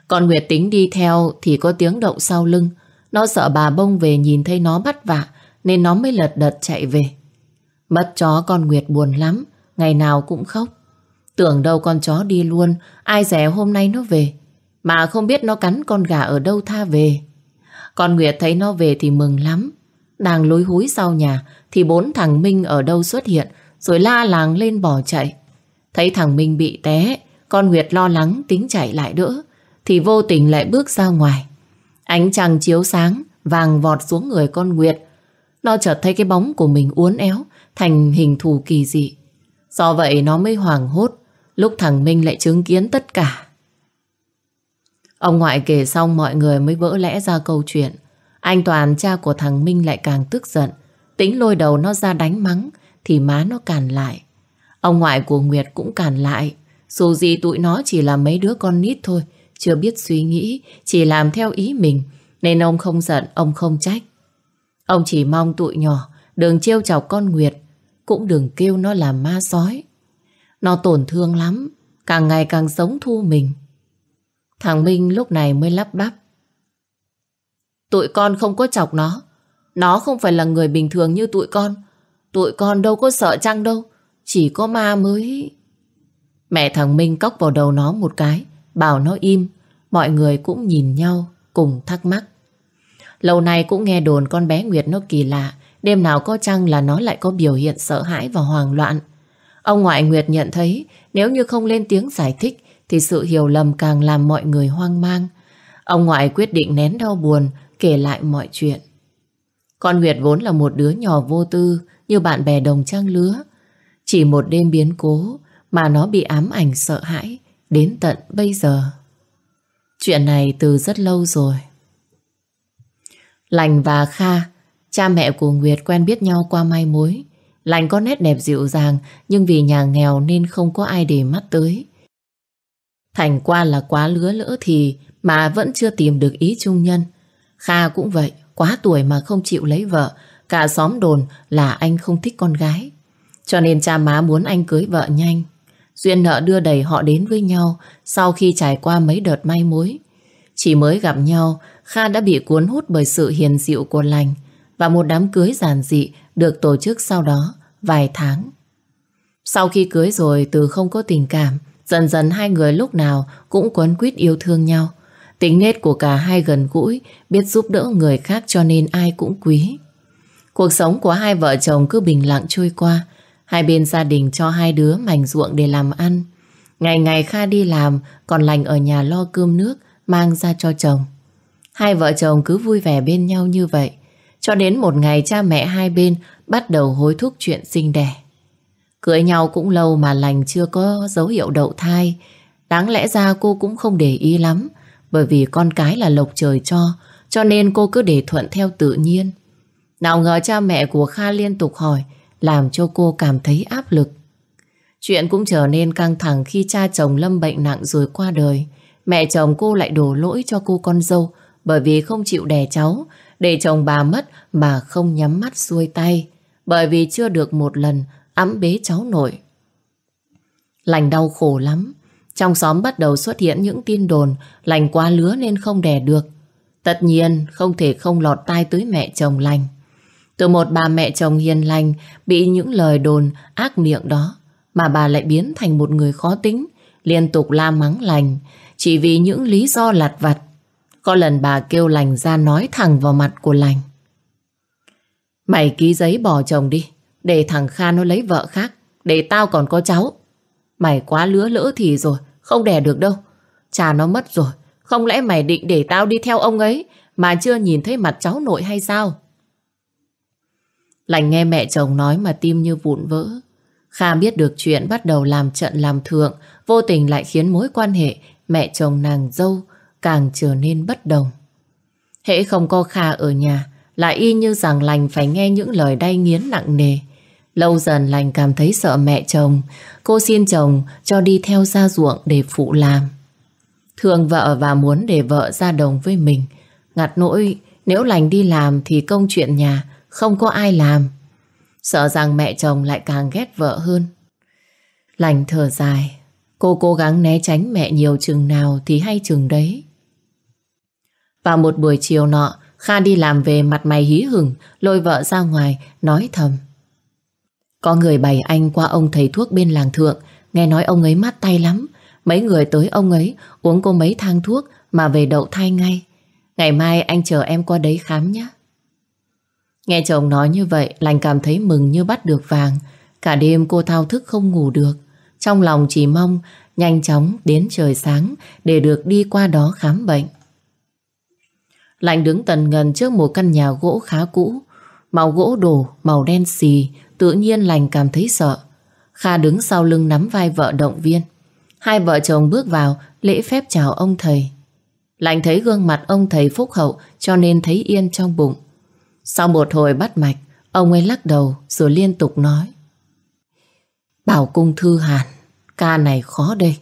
Speaker 1: Con Nguyệt tính đi theo thì có tiếng động sau lưng. Nó sợ bà bông về nhìn thấy nó bắt vạ nên nó mới lật đật chạy về. Mất chó con Nguyệt buồn lắm, ngày nào cũng khóc. Tưởng đâu con chó đi luôn, ai rẻ hôm nay nó về. Mà không biết nó cắn con gà ở đâu tha về. Con Nguyệt thấy nó về thì mừng lắm. Đang lối húi sau nhà thì bốn thằng Minh ở đâu xuất hiện rồi la làng lên bỏ chạy. Thấy thằng Minh bị té, con Nguyệt lo lắng tính chạy lại đỡ thì vô tình lại bước ra ngoài. Ánh trăng chiếu sáng, vàng vọt xuống người con Nguyệt. Nó chợt thấy cái bóng của mình uốn éo thành hình thù kỳ dị. Do vậy nó mới hoảng hốt lúc thằng Minh lại chứng kiến tất cả. Ông ngoại kể xong mọi người mới vỡ lẽ ra câu chuyện. Anh Toàn, cha của thằng Minh lại càng tức giận. Tính lôi đầu nó ra đánh mắng thì má nó càn lại. Ông ngoại của Nguyệt cũng cản lại. Dù gì tụi nó chỉ là mấy đứa con nít thôi, chưa biết suy nghĩ, chỉ làm theo ý mình, nên ông không giận, ông không trách. Ông chỉ mong tụi nhỏ đừng trêu chọc con Nguyệt, cũng đừng kêu nó là ma sói. Nó tổn thương lắm, càng ngày càng sống thu mình. Thằng Minh lúc này mới lắp bắp. Tụi con không có chọc nó. Nó không phải là người bình thường như tụi con. Tụi con đâu có sợ chăng đâu. Chỉ có ma mới... Mẹ thằng Minh cốc vào đầu nó một cái, bảo nó im. Mọi người cũng nhìn nhau, cùng thắc mắc. Lâu nay cũng nghe đồn con bé Nguyệt nó kỳ lạ. Đêm nào có chăng là nó lại có biểu hiện sợ hãi và hoang loạn. Ông ngoại Nguyệt nhận thấy nếu như không lên tiếng giải thích thì sự hiểu lầm càng làm mọi người hoang mang. Ông ngoại quyết định nén đau buồn kể lại mọi chuyện. Con Nguyệt vốn là một đứa nhỏ vô tư như bạn bè đồng trang lứa. Chỉ một đêm biến cố mà nó bị ám ảnh sợ hãi đến tận bây giờ. Chuyện này từ rất lâu rồi. Lành và Kha, cha mẹ của Nguyệt quen biết nhau qua mai mối. Lành có nét đẹp dịu dàng nhưng vì nhà nghèo nên không có ai để mắt tới. Thành qua là quá lứa lỡ thì mà vẫn chưa tìm được ý trung nhân. Kha cũng vậy, quá tuổi mà không chịu lấy vợ, cả xóm đồn là anh không thích con gái. Cho nên cha má muốn anh cưới vợ nhanh. Duyên nợ đưa đẩy họ đến với nhau sau khi trải qua mấy đợt may mối. Chỉ mới gặp nhau, Kha đã bị cuốn hút bởi sự hiền dịu của lành và một đám cưới giản dị được tổ chức sau đó vài tháng. Sau khi cưới rồi từ không có tình cảm, dần dần hai người lúc nào cũng quấn quýt yêu thương nhau. Tính nết của cả hai gần gũi, biết giúp đỡ người khác cho nên ai cũng quý. Cuộc sống của hai vợ chồng cứ bình lặng trôi qua. Hai bên gia đình cho hai đứa mảnh ruộng để làm ăn. Ngày ngày Kha đi làm, còn lành ở nhà lo cơm nước, mang ra cho chồng. Hai vợ chồng cứ vui vẻ bên nhau như vậy. Cho đến một ngày cha mẹ hai bên bắt đầu hối thúc chuyện sinh đẻ. Cưới nhau cũng lâu mà lành chưa có dấu hiệu đậu thai. Đáng lẽ ra cô cũng không để ý lắm. Bởi vì con cái là lộc trời cho cho nên cô cứ để thuận theo tự nhiên. Nào ngờ cha mẹ của Kha liên tục hỏi làm cho cô cảm thấy áp lực. Chuyện cũng trở nên căng thẳng khi cha chồng lâm bệnh nặng rồi qua đời. Mẹ chồng cô lại đổ lỗi cho cô con dâu bởi vì không chịu đẻ cháu, để chồng bà mất mà không nhắm mắt xuôi tay, bởi vì chưa được một lần ấm bế cháu nội. Lành đau khổ lắm, trong xóm bắt đầu xuất hiện những tin đồn lành quá lứa nên không đẻ được. Tất nhiên không thể không lọt tai tới mẹ chồng lành. Từ một bà mẹ chồng hiền lành bị những lời đồn ác miệng đó mà bà lại biến thành một người khó tính, liên tục la mắng lành chỉ vì những lý do lặt vặt. Có lần bà kêu lành ra nói thẳng vào mặt của lành. Mày ký giấy bỏ chồng đi, để thằng Kha nó lấy vợ khác, để tao còn có cháu. Mày quá lứa lỡ thì rồi, không đẻ được đâu. Cha nó mất rồi, không lẽ mày định để tao đi theo ông ấy mà chưa nhìn thấy mặt cháu nội hay sao? Lành nghe mẹ chồng nói mà tim như vụn vỡ. Kha biết được chuyện bắt đầu làm trận làm thượng, vô tình lại khiến mối quan hệ mẹ chồng nàng dâu càng trở nên bất đồng. Hễ không có Kha ở nhà, lại y như rằng lành phải nghe những lời đay nghiến nặng nề. Lâu dần lành cảm thấy sợ mẹ chồng, cô xin chồng cho đi theo ra ruộng để phụ làm. Thương vợ và muốn để vợ ra đồng với mình. Ngặt nỗi nếu lành đi làm thì công chuyện nhà không có ai làm. Sợ rằng mẹ chồng lại càng ghét vợ hơn. Lành thở dài, cô cố gắng né tránh mẹ nhiều chừng nào thì hay chừng đấy. Vào một buổi chiều nọ, Kha đi làm về mặt mày hí hửng, lôi vợ ra ngoài, nói thầm. Có người bày anh qua ông thầy thuốc bên làng thượng, nghe nói ông ấy mát tay lắm. Mấy người tới ông ấy uống cô mấy thang thuốc mà về đậu thai ngay. Ngày mai anh chờ em qua đấy khám nhé. Nghe chồng nói như vậy, lành cảm thấy mừng như bắt được vàng. Cả đêm cô thao thức không ngủ được. Trong lòng chỉ mong nhanh chóng đến trời sáng để được đi qua đó khám bệnh. Lành đứng tần ngần trước một căn nhà gỗ khá cũ. Màu gỗ đổ, màu đen xì, tự nhiên lành cảm thấy sợ. Kha đứng sau lưng nắm vai vợ động viên. Hai vợ chồng bước vào, lễ phép chào ông thầy. Lành thấy gương mặt ông thầy phúc hậu cho nên thấy yên trong bụng. Sau một hồi bắt mạch, ông ấy lắc đầu rồi liên tục nói. Bảo cung thư hàn, ca này khó đây.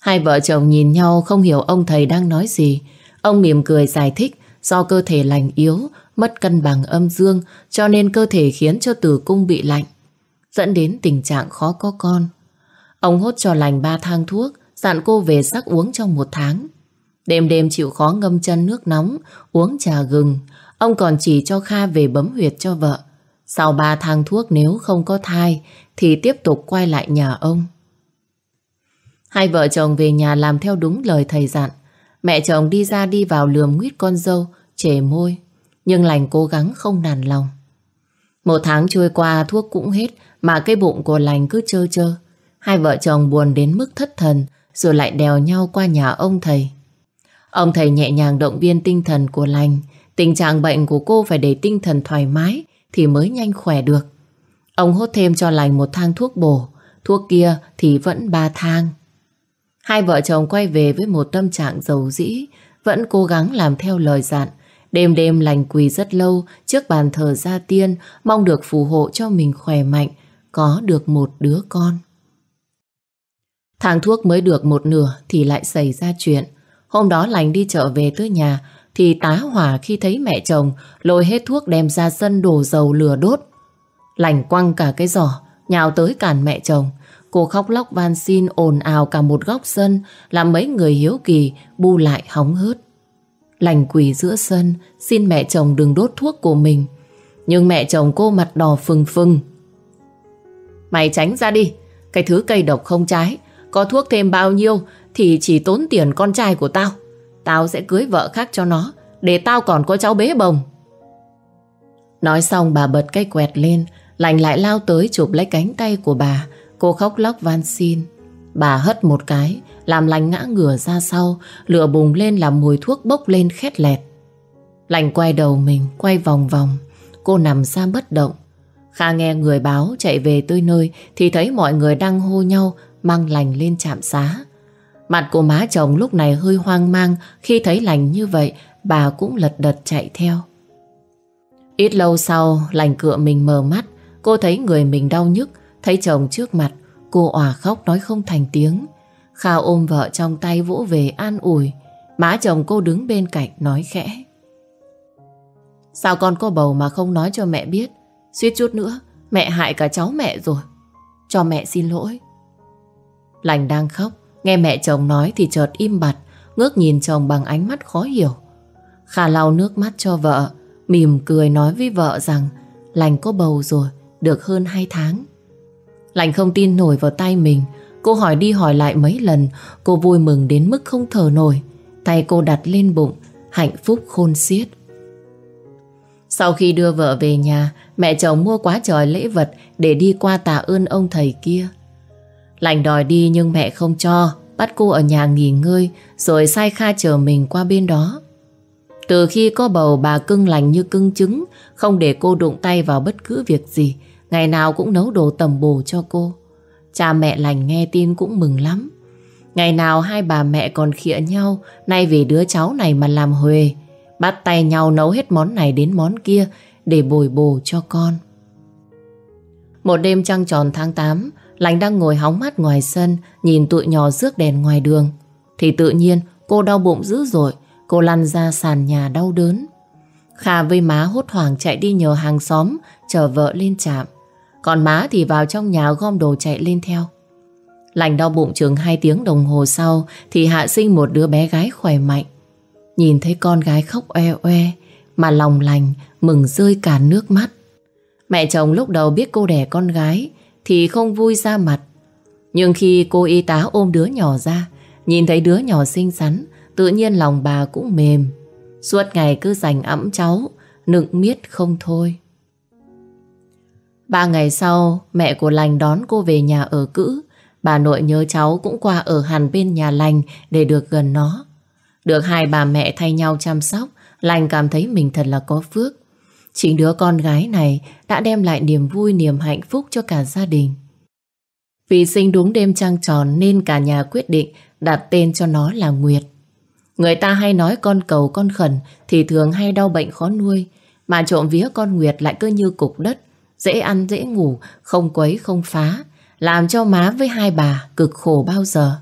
Speaker 1: Hai vợ chồng nhìn nhau không hiểu ông thầy đang nói gì. Ông mỉm cười giải thích do cơ thể lành yếu, mất cân bằng âm dương cho nên cơ thể khiến cho tử cung bị lạnh, dẫn đến tình trạng khó có con. Ông hốt cho lành ba thang thuốc, dặn cô về sắc uống trong một tháng. Đêm đêm chịu khó ngâm chân nước nóng, uống trà gừng. Ông còn chỉ cho Kha về bấm huyệt cho vợ. Sau ba tháng thuốc nếu không có thai thì tiếp tục quay lại nhà ông. Hai vợ chồng về nhà làm theo đúng lời thầy dặn. Mẹ chồng đi ra đi vào lườm nguyết con dâu, chề môi. Nhưng lành cố gắng không nản lòng. Một tháng trôi qua thuốc cũng hết mà cái bụng của lành cứ trơ trơ. Hai vợ chồng buồn đến mức thất thần rồi lại đèo nhau qua nhà ông thầy. Ông thầy nhẹ nhàng động viên tinh thần của lành. Tình trạng bệnh của cô phải để tinh thần thoải mái thì mới nhanh khỏe được. Ông hốt thêm cho lành một thang thuốc bổ, thuốc kia thì vẫn ba thang. Hai vợ chồng quay về với một tâm trạng giàu dĩ, vẫn cố gắng làm theo lời dặn. Đêm đêm lành quỳ rất lâu trước bàn thờ gia tiên, mong được phù hộ cho mình khỏe mạnh, có được một đứa con. Thang thuốc mới được một nửa thì lại xảy ra chuyện. Hôm đó lành đi chợ về tới nhà thì tá hỏa khi thấy mẹ chồng lôi hết thuốc đem ra sân đổ dầu lửa đốt. Lành quăng cả cái giỏ, nhào tới cản mẹ chồng. Cô khóc lóc van xin ồn ào cả một góc sân làm mấy người hiếu kỳ bu lại hóng hớt. Lành quỳ giữa sân xin mẹ chồng đừng đốt thuốc của mình. Nhưng mẹ chồng cô mặt đỏ phừng phừng. Mày tránh ra đi, cái thứ cây độc không trái, có thuốc thêm bao nhiêu thì chỉ tốn tiền con trai của tao. Tao sẽ cưới vợ khác cho nó, để tao còn có cháu bế bồng. Nói xong bà bật cây quẹt lên, lành lại lao tới chụp lấy cánh tay của bà, cô khóc lóc van xin. Bà hất một cái, làm lành ngã ngửa ra sau, lửa bùng lên làm mùi thuốc bốc lên khét lẹt. Lành quay đầu mình, quay vòng vòng, cô nằm ra bất động. Kha nghe người báo chạy về tới nơi thì thấy mọi người đang hô nhau mang lành lên trạm xá. Mặt của má chồng lúc này hơi hoang mang khi thấy lành như vậy bà cũng lật đật chạy theo. Ít lâu sau, lành cựa mình mờ mắt, cô thấy người mình đau nhức, thấy chồng trước mặt, cô òa khóc nói không thành tiếng. Kha ôm vợ trong tay vỗ về an ủi, má chồng cô đứng bên cạnh nói khẽ. Sao con có bầu mà không nói cho mẹ biết, suýt chút nữa, mẹ hại cả cháu mẹ rồi. Cho mẹ xin lỗi. Lành đang khóc, nghe mẹ chồng nói thì chợt im bặt, ngước nhìn chồng bằng ánh mắt khó hiểu. Khả lau nước mắt cho vợ, mỉm cười nói với vợ rằng Lành có bầu rồi, được hơn 2 tháng. Lành không tin nổi vào tay mình, cô hỏi đi hỏi lại mấy lần, cô vui mừng đến mức không thở nổi. Tay cô đặt lên bụng, hạnh phúc khôn xiết. Sau khi đưa vợ về nhà, mẹ chồng mua quá trời lễ vật để đi qua tạ ơn ông thầy kia. Lành đòi đi nhưng mẹ không cho, bắt cô ở nhà nghỉ ngơi rồi sai Kha chờ mình qua bên đó. Từ khi có bầu bà cưng lành như cưng trứng, không để cô đụng tay vào bất cứ việc gì, ngày nào cũng nấu đồ tầm bổ cho cô. Cha mẹ lành nghe tin cũng mừng lắm. Ngày nào hai bà mẹ còn khịa nhau, nay vì đứa cháu này mà làm huề, bắt tay nhau nấu hết món này đến món kia để bồi bổ cho con. Một đêm trăng tròn tháng 8, Lành đang ngồi hóng mắt ngoài sân, nhìn tụi nhỏ rước đèn ngoài đường. Thì tự nhiên cô đau bụng dữ dội, cô lăn ra sàn nhà đau đớn. Kha với má hốt hoảng chạy đi nhờ hàng xóm, chờ vợ lên trạm. Còn má thì vào trong nhà gom đồ chạy lên theo. Lành đau bụng chừng 2 tiếng đồng hồ sau thì hạ sinh một đứa bé gái khỏe mạnh. Nhìn thấy con gái khóc oe oe mà lòng lành mừng rơi cả nước mắt. Mẹ chồng lúc đầu biết cô đẻ con gái thì không vui ra mặt. Nhưng khi cô y tá ôm đứa nhỏ ra, nhìn thấy đứa nhỏ xinh xắn, tự nhiên lòng bà cũng mềm. Suốt ngày cứ dành ẵm cháu, nựng miết không thôi. Ba ngày sau, mẹ của Lành đón cô về nhà ở cữ. Bà nội nhớ cháu cũng qua ở hẳn bên nhà Lành để được gần nó. Được hai bà mẹ thay nhau chăm sóc, Lành cảm thấy mình thật là có phước. Chính đứa con gái này đã đem lại niềm vui, niềm hạnh phúc cho cả gia đình. Vì sinh đúng đêm trăng tròn nên cả nhà quyết định đặt tên cho nó là Nguyệt. Người ta hay nói con cầu con khẩn thì thường hay đau bệnh khó nuôi, mà trộm vía con Nguyệt lại cứ như cục đất, dễ ăn dễ ngủ, không quấy không phá, làm cho má với hai bà cực khổ bao giờ.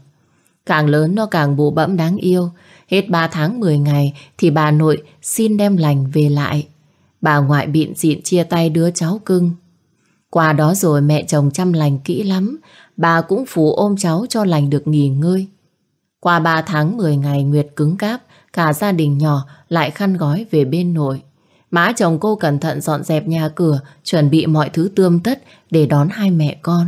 Speaker 1: Càng lớn nó càng bụ bẫm đáng yêu, hết 3 tháng 10 ngày thì bà nội xin đem lành về lại. Bà ngoại bịn dịn chia tay đứa cháu cưng. Qua đó rồi mẹ chồng chăm lành kỹ lắm, bà cũng phù ôm cháu cho lành được nghỉ ngơi. Qua 3 tháng 10 ngày Nguyệt cứng cáp, cả gia đình nhỏ lại khăn gói về bên nội. Má chồng cô cẩn thận dọn dẹp nhà cửa, chuẩn bị mọi thứ tươm tất để đón hai mẹ con.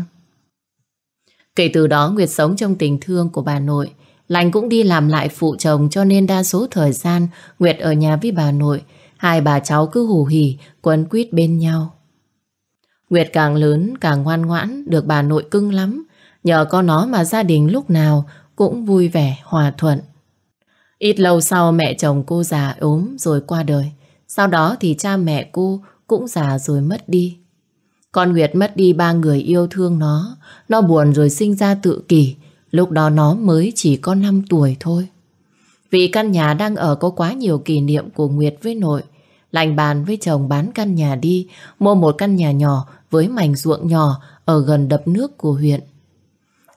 Speaker 1: Kể từ đó Nguyệt sống trong tình thương của bà nội. Lành cũng đi làm lại phụ chồng cho nên đa số thời gian Nguyệt ở nhà với bà nội Hai bà cháu cứ hù hỉ, quấn quýt bên nhau. Nguyệt càng lớn càng ngoan ngoãn, được bà nội cưng lắm. Nhờ có nó mà gia đình lúc nào cũng vui vẻ, hòa thuận. Ít lâu sau mẹ chồng cô già ốm rồi qua đời. Sau đó thì cha mẹ cô cũng già rồi mất đi. Con Nguyệt mất đi ba người yêu thương nó. Nó buồn rồi sinh ra tự kỷ. Lúc đó nó mới chỉ có 5 tuổi thôi. Vì căn nhà đang ở có quá nhiều kỷ niệm của Nguyệt với nội. Lành bàn với chồng bán căn nhà đi, mua một căn nhà nhỏ với mảnh ruộng nhỏ ở gần đập nước của huyện.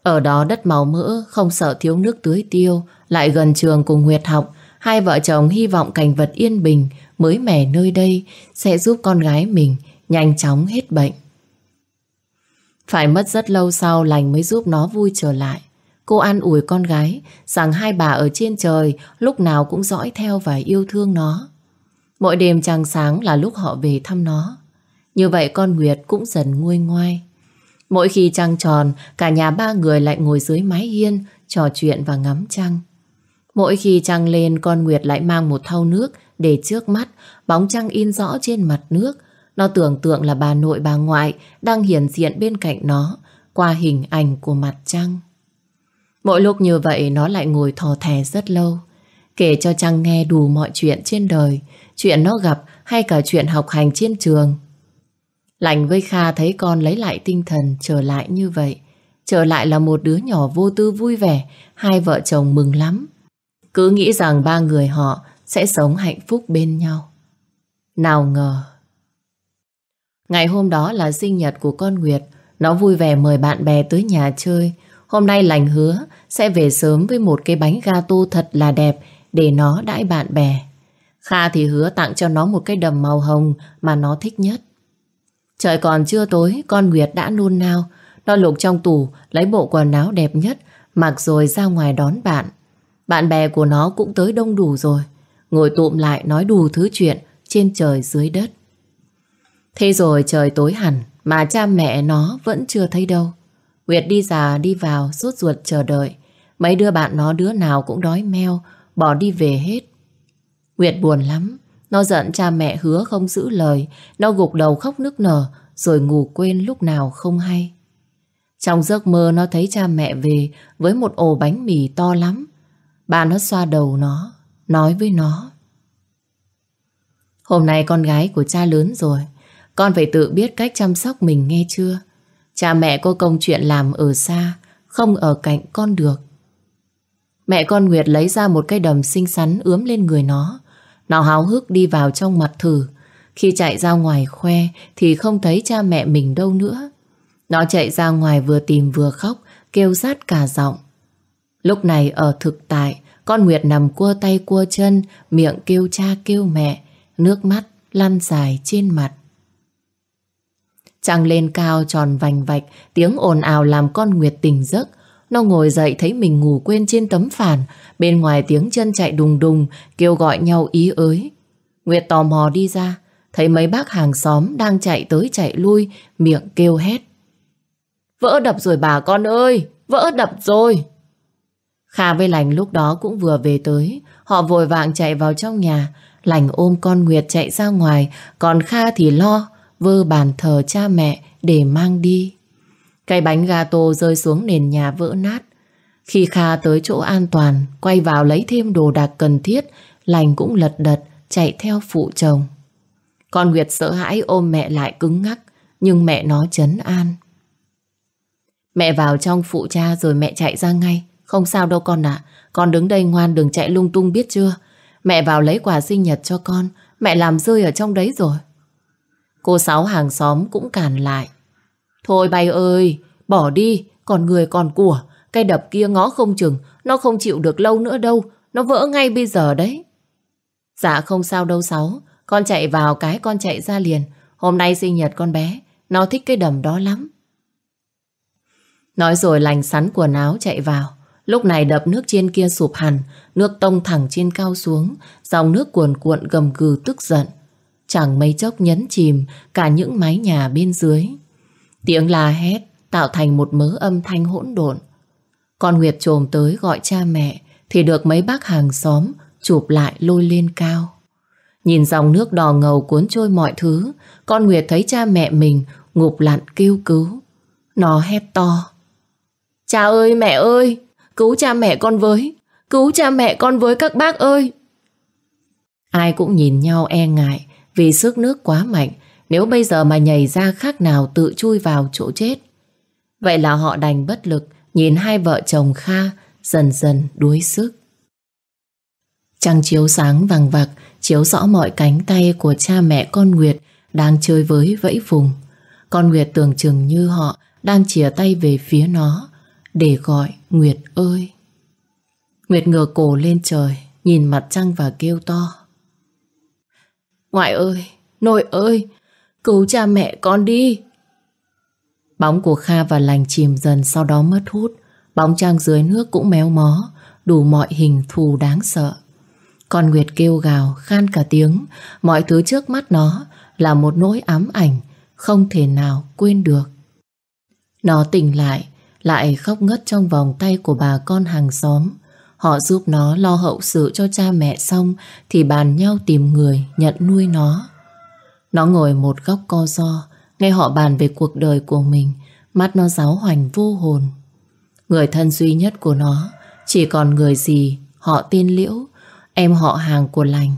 Speaker 1: Ở đó đất màu mỡ, không sợ thiếu nước tưới tiêu, lại gần trường cùng Nguyệt học, hai vợ chồng hy vọng cảnh vật yên bình, mới mẻ nơi đây sẽ giúp con gái mình nhanh chóng hết bệnh. Phải mất rất lâu sau lành mới giúp nó vui trở lại. Cô an ủi con gái rằng hai bà ở trên trời lúc nào cũng dõi theo và yêu thương nó. Mỗi đêm trăng sáng là lúc họ về thăm nó. Như vậy con Nguyệt cũng dần nguôi ngoai. Mỗi khi trăng tròn, cả nhà ba người lại ngồi dưới mái hiên, trò chuyện và ngắm trăng. Mỗi khi trăng lên, con Nguyệt lại mang một thau nước để trước mắt, bóng trăng in rõ trên mặt nước. Nó tưởng tượng là bà nội bà ngoại đang hiển diện bên cạnh nó qua hình ảnh của mặt trăng. Mỗi lúc như vậy nó lại ngồi thò thè rất lâu, kể cho Trăng nghe đủ mọi chuyện trên đời, chuyện nó gặp hay cả chuyện học hành trên trường. Lành với Kha thấy con lấy lại tinh thần trở lại như vậy. Trở lại là một đứa nhỏ vô tư vui vẻ, hai vợ chồng mừng lắm. Cứ nghĩ rằng ba người họ sẽ sống hạnh phúc bên nhau. Nào ngờ. Ngày hôm đó là sinh nhật của con Nguyệt. Nó vui vẻ mời bạn bè tới nhà chơi. Hôm nay lành hứa sẽ về sớm với một cái bánh gato thật là đẹp để nó đãi bạn bè. Kha thì hứa tặng cho nó một cái đầm màu hồng mà nó thích nhất. Trời còn chưa tối, con Nguyệt đã nôn nao. Nó lục trong tủ, lấy bộ quần áo đẹp nhất, mặc rồi ra ngoài đón bạn. Bạn bè của nó cũng tới đông đủ rồi. Ngồi tụm lại nói đủ thứ chuyện trên trời dưới đất. Thế rồi trời tối hẳn mà cha mẹ nó vẫn chưa thấy đâu. Nguyệt đi già đi vào sốt ruột chờ đợi. Mấy đứa bạn nó đứa nào cũng đói meo, bỏ đi về hết. Nguyệt buồn lắm, nó giận cha mẹ hứa không giữ lời, nó gục đầu khóc nức nở, rồi ngủ quên lúc nào không hay. Trong giấc mơ nó thấy cha mẹ về với một ổ bánh mì to lắm. Bà nó xoa đầu nó, nói với nó. Hôm nay con gái của cha lớn rồi, con phải tự biết cách chăm sóc mình nghe chưa? Cha mẹ có công chuyện làm ở xa, không ở cạnh con được. Mẹ con Nguyệt lấy ra một cây đầm xinh xắn ướm lên người nó. Nó háo hức đi vào trong mặt thử. Khi chạy ra ngoài khoe thì không thấy cha mẹ mình đâu nữa. Nó chạy ra ngoài vừa tìm vừa khóc, kêu rát cả giọng. Lúc này ở thực tại, con Nguyệt nằm cua tay cua chân, miệng kêu cha kêu mẹ, nước mắt lăn dài trên mặt. Trăng lên cao tròn vành vạch, tiếng ồn ào làm con Nguyệt tỉnh giấc. Nó ngồi dậy thấy mình ngủ quên trên tấm phản, bên ngoài tiếng chân chạy đùng đùng, kêu gọi nhau ý ới. Nguyệt tò mò đi ra, thấy mấy bác hàng xóm đang chạy tới chạy lui, miệng kêu hét. Vỡ đập rồi bà con ơi, vỡ đập rồi. Kha với Lành lúc đó cũng vừa về tới, họ vội vàng chạy vào trong nhà, Lành ôm con Nguyệt chạy ra ngoài, còn Kha thì lo, vơ bàn thờ cha mẹ để mang đi. Cây bánh gato rơi xuống nền nhà vỡ nát. Khi Kha tới chỗ an toàn, quay vào lấy thêm đồ đạc cần thiết, lành cũng lật đật, chạy theo phụ chồng. Con Nguyệt sợ hãi ôm mẹ lại cứng ngắc, nhưng mẹ nó chấn an. Mẹ vào trong phụ cha rồi mẹ chạy ra ngay. Không sao đâu con ạ, con đứng đây ngoan đừng chạy lung tung biết chưa. Mẹ vào lấy quà sinh nhật cho con, mẹ làm rơi ở trong đấy rồi. Cô Sáu hàng xóm cũng cản lại. Thôi bay ơi, bỏ đi, còn người còn của. Cây đập kia ngó không chừng, nó không chịu được lâu nữa đâu. Nó vỡ ngay bây giờ đấy. Dạ không sao đâu Sáu, con chạy vào cái con chạy ra liền. Hôm nay sinh nhật con bé, nó thích cái đầm đó lắm. Nói rồi lành sắn quần áo chạy vào. Lúc này đập nước trên kia sụp hẳn, nước tông thẳng trên cao xuống, dòng nước cuồn cuộn gầm gừ tức giận. Chẳng mấy chốc nhấn chìm cả những mái nhà bên dưới. Tiếng la hét tạo thành một mớ âm thanh hỗn độn. Con Nguyệt trồm tới gọi cha mẹ thì được mấy bác hàng xóm chụp lại lôi lên cao. Nhìn dòng nước đỏ ngầu cuốn trôi mọi thứ, con Nguyệt thấy cha mẹ mình ngụp lặn kêu cứu. Nó hét to. Cha ơi mẹ ơi, cứu cha mẹ con với, cứu cha mẹ con với các bác ơi. Ai cũng nhìn nhau e ngại vì sức nước quá mạnh, nếu bây giờ mà nhảy ra khác nào tự chui vào chỗ chết. Vậy là họ đành bất lực nhìn hai vợ chồng Kha dần dần đuối sức. Trăng chiếu sáng vàng vạc chiếu rõ mọi cánh tay của cha mẹ con Nguyệt đang chơi với vẫy vùng. Con Nguyệt tưởng chừng như họ đang chìa tay về phía nó để gọi Nguyệt ơi. Nguyệt ngửa cổ lên trời, nhìn mặt trăng và kêu to. Ngoại ơi, nội ơi, cứu cha mẹ con đi. Bóng của Kha và lành chìm dần sau đó mất hút. Bóng trăng dưới nước cũng méo mó, đủ mọi hình thù đáng sợ. Con Nguyệt kêu gào, khan cả tiếng, mọi thứ trước mắt nó là một nỗi ám ảnh, không thể nào quên được. Nó tỉnh lại, lại khóc ngất trong vòng tay của bà con hàng xóm. Họ giúp nó lo hậu sự cho cha mẹ xong thì bàn nhau tìm người nhận nuôi nó. Nó ngồi một góc co do, nghe họ bàn về cuộc đời của mình, mắt nó giáo hoành vô hồn. Người thân duy nhất của nó chỉ còn người gì họ tiên Liễu, em họ hàng của lành.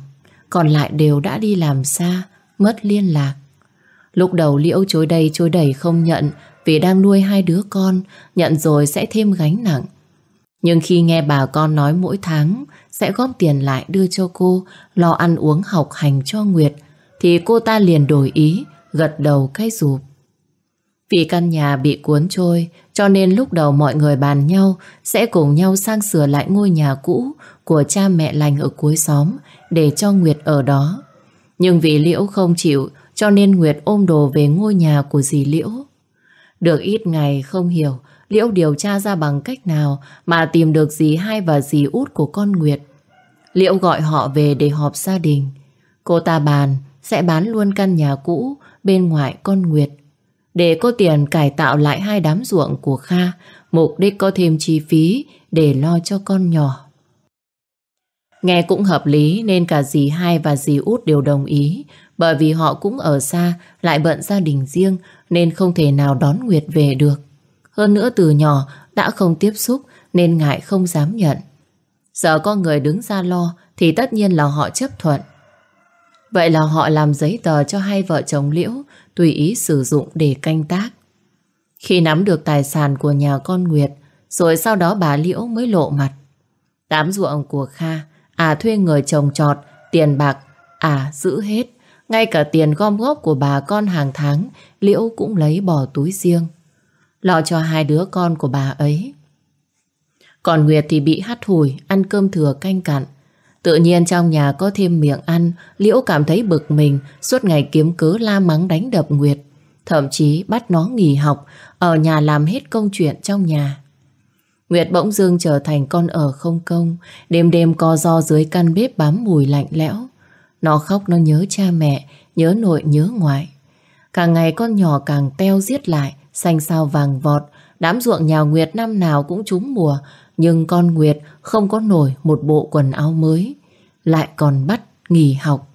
Speaker 1: Còn lại đều đã đi làm xa, mất liên lạc. Lúc đầu Liễu chối đây chối đẩy không nhận vì đang nuôi hai đứa con, nhận rồi sẽ thêm gánh nặng. Nhưng khi nghe bà con nói mỗi tháng sẽ góp tiền lại đưa cho cô lo ăn uống học hành cho Nguyệt thì cô ta liền đổi ý, gật đầu cái rụp. Vì căn nhà bị cuốn trôi cho nên lúc đầu mọi người bàn nhau sẽ cùng nhau sang sửa lại ngôi nhà cũ của cha mẹ lành ở cuối xóm để cho Nguyệt ở đó. Nhưng vì Liễu không chịu cho nên Nguyệt ôm đồ về ngôi nhà của dì Liễu. Được ít ngày không hiểu Liễu điều tra ra bằng cách nào mà tìm được dì hai và dì út của con Nguyệt. Liễu gọi họ về để họp gia đình. Cô ta bàn sẽ bán luôn căn nhà cũ bên ngoài con Nguyệt để có tiền cải tạo lại hai đám ruộng của Kha, mục đích có thêm chi phí để lo cho con nhỏ. Nghe cũng hợp lý nên cả dì hai và dì út đều đồng ý bởi vì họ cũng ở xa lại bận gia đình riêng nên không thể nào đón Nguyệt về được. Hơn nữa từ nhỏ đã không tiếp xúc nên ngại không dám nhận. Giờ có người đứng ra lo thì tất nhiên là họ chấp thuận. Vậy là họ làm giấy tờ cho hai vợ chồng Liễu tùy ý sử dụng để canh tác. Khi nắm được tài sản của nhà con Nguyệt, rồi sau đó bà Liễu mới lộ mặt. Đám ruộng của Kha, à thuê người trồng trọt, tiền bạc, à giữ hết. Ngay cả tiền gom góp của bà con hàng tháng, Liễu cũng lấy bỏ túi riêng. Lo cho hai đứa con của bà ấy. Còn Nguyệt thì bị hắt hủi, ăn cơm thừa canh cặn. Tự nhiên trong nhà có thêm miệng ăn, Liễu cảm thấy bực mình, suốt ngày kiếm cớ la mắng đánh đập Nguyệt. Thậm chí bắt nó nghỉ học, ở nhà làm hết công chuyện trong nhà. Nguyệt bỗng dưng trở thành con ở không công, đêm đêm co do dưới căn bếp bám mùi lạnh lẽo. Nó khóc nó nhớ cha mẹ, nhớ nội nhớ ngoại. Càng ngày con nhỏ càng teo giết lại, xanh sao vàng vọt, đám ruộng nhà Nguyệt năm nào cũng trúng mùa, nhưng con Nguyệt không có nổi một bộ quần áo mới, lại còn bắt nghỉ học.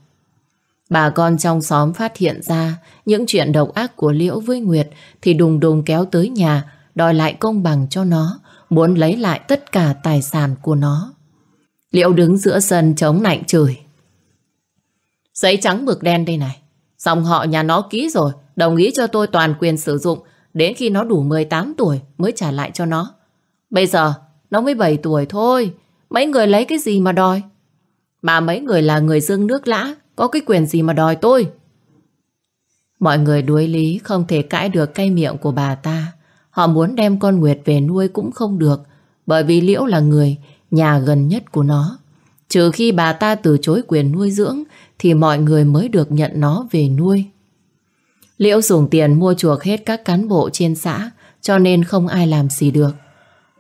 Speaker 1: Bà con trong xóm phát hiện ra những chuyện độc ác của Liễu với Nguyệt thì đùng đùng kéo tới nhà đòi lại công bằng cho nó, muốn lấy lại tất cả tài sản của nó. Liễu đứng giữa sân chống nạnh chửi. Giấy trắng mực đen đây này, dòng họ nhà nó ký rồi, đồng ý cho tôi toàn quyền sử dụng đến khi nó đủ 18 tuổi mới trả lại cho nó. Bây giờ nó mới 7 tuổi thôi, mấy người lấy cái gì mà đòi? Mà mấy người là người dương nước lã, có cái quyền gì mà đòi tôi? Mọi người đuối lý không thể cãi được cây miệng của bà ta. Họ muốn đem con Nguyệt về nuôi cũng không được, bởi vì Liễu là người nhà gần nhất của nó. Trừ khi bà ta từ chối quyền nuôi dưỡng thì mọi người mới được nhận nó về nuôi. Liễu dùng tiền mua chuộc hết các cán bộ trên xã cho nên không ai làm gì được.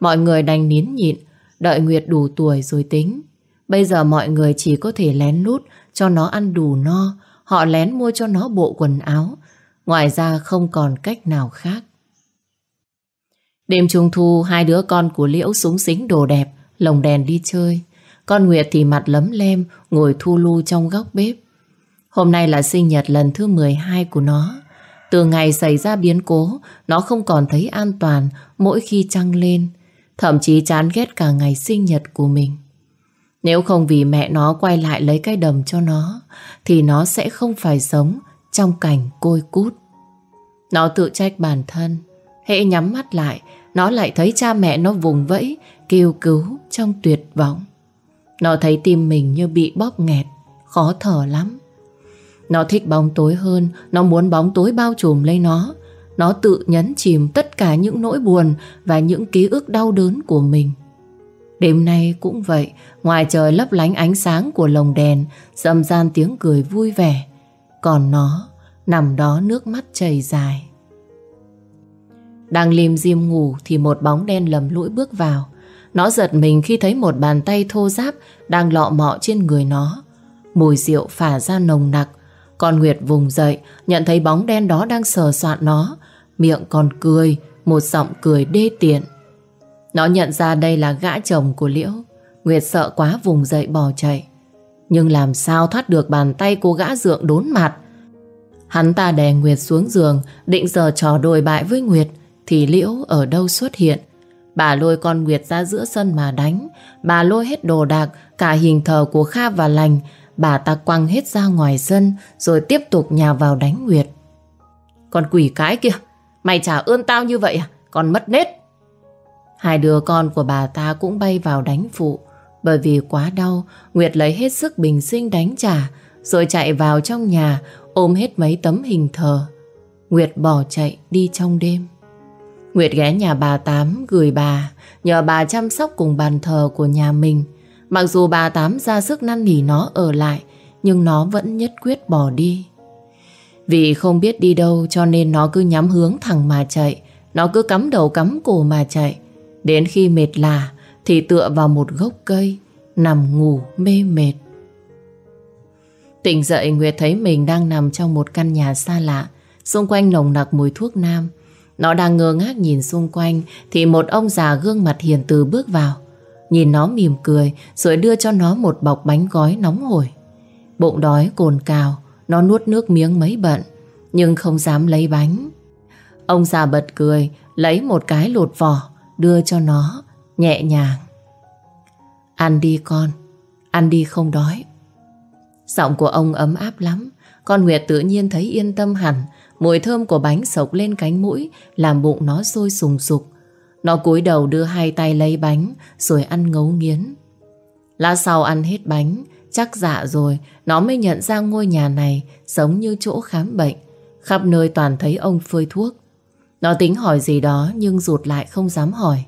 Speaker 1: Mọi người đành nín nhịn, đợi Nguyệt đủ tuổi rồi tính. Bây giờ mọi người chỉ có thể lén lút cho nó ăn đủ no, họ lén mua cho nó bộ quần áo. Ngoài ra không còn cách nào khác. Đêm trung thu, hai đứa con của Liễu súng xính đồ đẹp, lồng đèn đi chơi. Con Nguyệt thì mặt lấm lem, ngồi thu lu trong góc bếp. Hôm nay là sinh nhật lần thứ 12 của nó. Từ ngày xảy ra biến cố, nó không còn thấy an toàn mỗi khi trăng lên. Thậm chí chán ghét cả ngày sinh nhật của mình. Nếu không vì mẹ nó quay lại lấy cái đầm cho nó, thì nó sẽ không phải sống trong cảnh côi cút. Nó tự trách bản thân. Hễ nhắm mắt lại, nó lại thấy cha mẹ nó vùng vẫy, kêu cứu trong tuyệt vọng. Nó thấy tim mình như bị bóp nghẹt, khó thở lắm. Nó thích bóng tối hơn, nó muốn bóng tối bao trùm lấy nó. Nó tự nhấn chìm tất cả những nỗi buồn và những ký ức đau đớn của mình. Đêm nay cũng vậy, ngoài trời lấp lánh ánh sáng của lồng đèn, dâm gian tiếng cười vui vẻ. Còn nó, nằm đó nước mắt chảy dài. Đang lim diêm ngủ thì một bóng đen lầm lũi bước vào. Nó giật mình khi thấy một bàn tay thô ráp đang lọ mọ trên người nó. Mùi rượu phả ra nồng nặc, con Nguyệt vùng dậy, nhận thấy bóng đen đó đang sờ soạn nó. Miệng còn cười, một giọng cười đê tiện. Nó nhận ra đây là gã chồng của Liễu. Nguyệt sợ quá vùng dậy bỏ chạy. Nhưng làm sao thoát được bàn tay cô gã dượng đốn mặt. Hắn ta đè Nguyệt xuống giường, định giờ trò đồi bại với Nguyệt, thì Liễu ở đâu xuất hiện. Bà lôi con Nguyệt ra giữa sân mà đánh. Bà lôi hết đồ đạc, cả hình thờ của Kha và Lành, Bà ta quăng hết ra ngoài sân Rồi tiếp tục nhào vào đánh Nguyệt Con quỷ cái kia Mày trả ơn tao như vậy à Còn mất nết Hai đứa con của bà ta cũng bay vào đánh phụ. Bởi vì quá đau, Nguyệt lấy hết sức bình sinh đánh trả, rồi chạy vào trong nhà, ôm hết mấy tấm hình thờ. Nguyệt bỏ chạy đi trong đêm. Nguyệt ghé nhà bà Tám gửi bà, nhờ bà chăm sóc cùng bàn thờ của nhà mình. Mặc dù bà Tám ra sức năn nỉ nó ở lại, nhưng nó vẫn nhất quyết bỏ đi. Vì không biết đi đâu cho nên nó cứ nhắm hướng thẳng mà chạy. Nó cứ cắm đầu cắm cổ mà chạy. Đến khi mệt lạ thì tựa vào một gốc cây, nằm ngủ mê mệt. Tỉnh dậy Nguyệt thấy mình đang nằm trong một căn nhà xa lạ, xung quanh nồng nặc mùi thuốc nam. Nó đang ngơ ngác nhìn xung quanh thì một ông già gương mặt hiền từ bước vào. Nhìn nó mỉm cười rồi đưa cho nó một bọc bánh gói nóng hổi. Bụng đói cồn cào, nó nuốt nước miếng mấy bận, nhưng không dám lấy bánh. Ông già bật cười, lấy một cái lột vỏ, đưa cho nó, nhẹ nhàng. Ăn đi con, ăn đi không đói. Giọng của ông ấm áp lắm, con Nguyệt tự nhiên thấy yên tâm hẳn, mùi thơm của bánh sộc lên cánh mũi, làm bụng nó sôi sùng sục. Nó cúi đầu đưa hai tay lấy bánh, rồi ăn ngấu nghiến. Lát sau ăn hết bánh, chắc dạ rồi, nó mới nhận ra ngôi nhà này giống như chỗ khám bệnh. Khắp nơi toàn thấy ông phơi thuốc. Nó tính hỏi gì đó nhưng rụt lại không dám hỏi.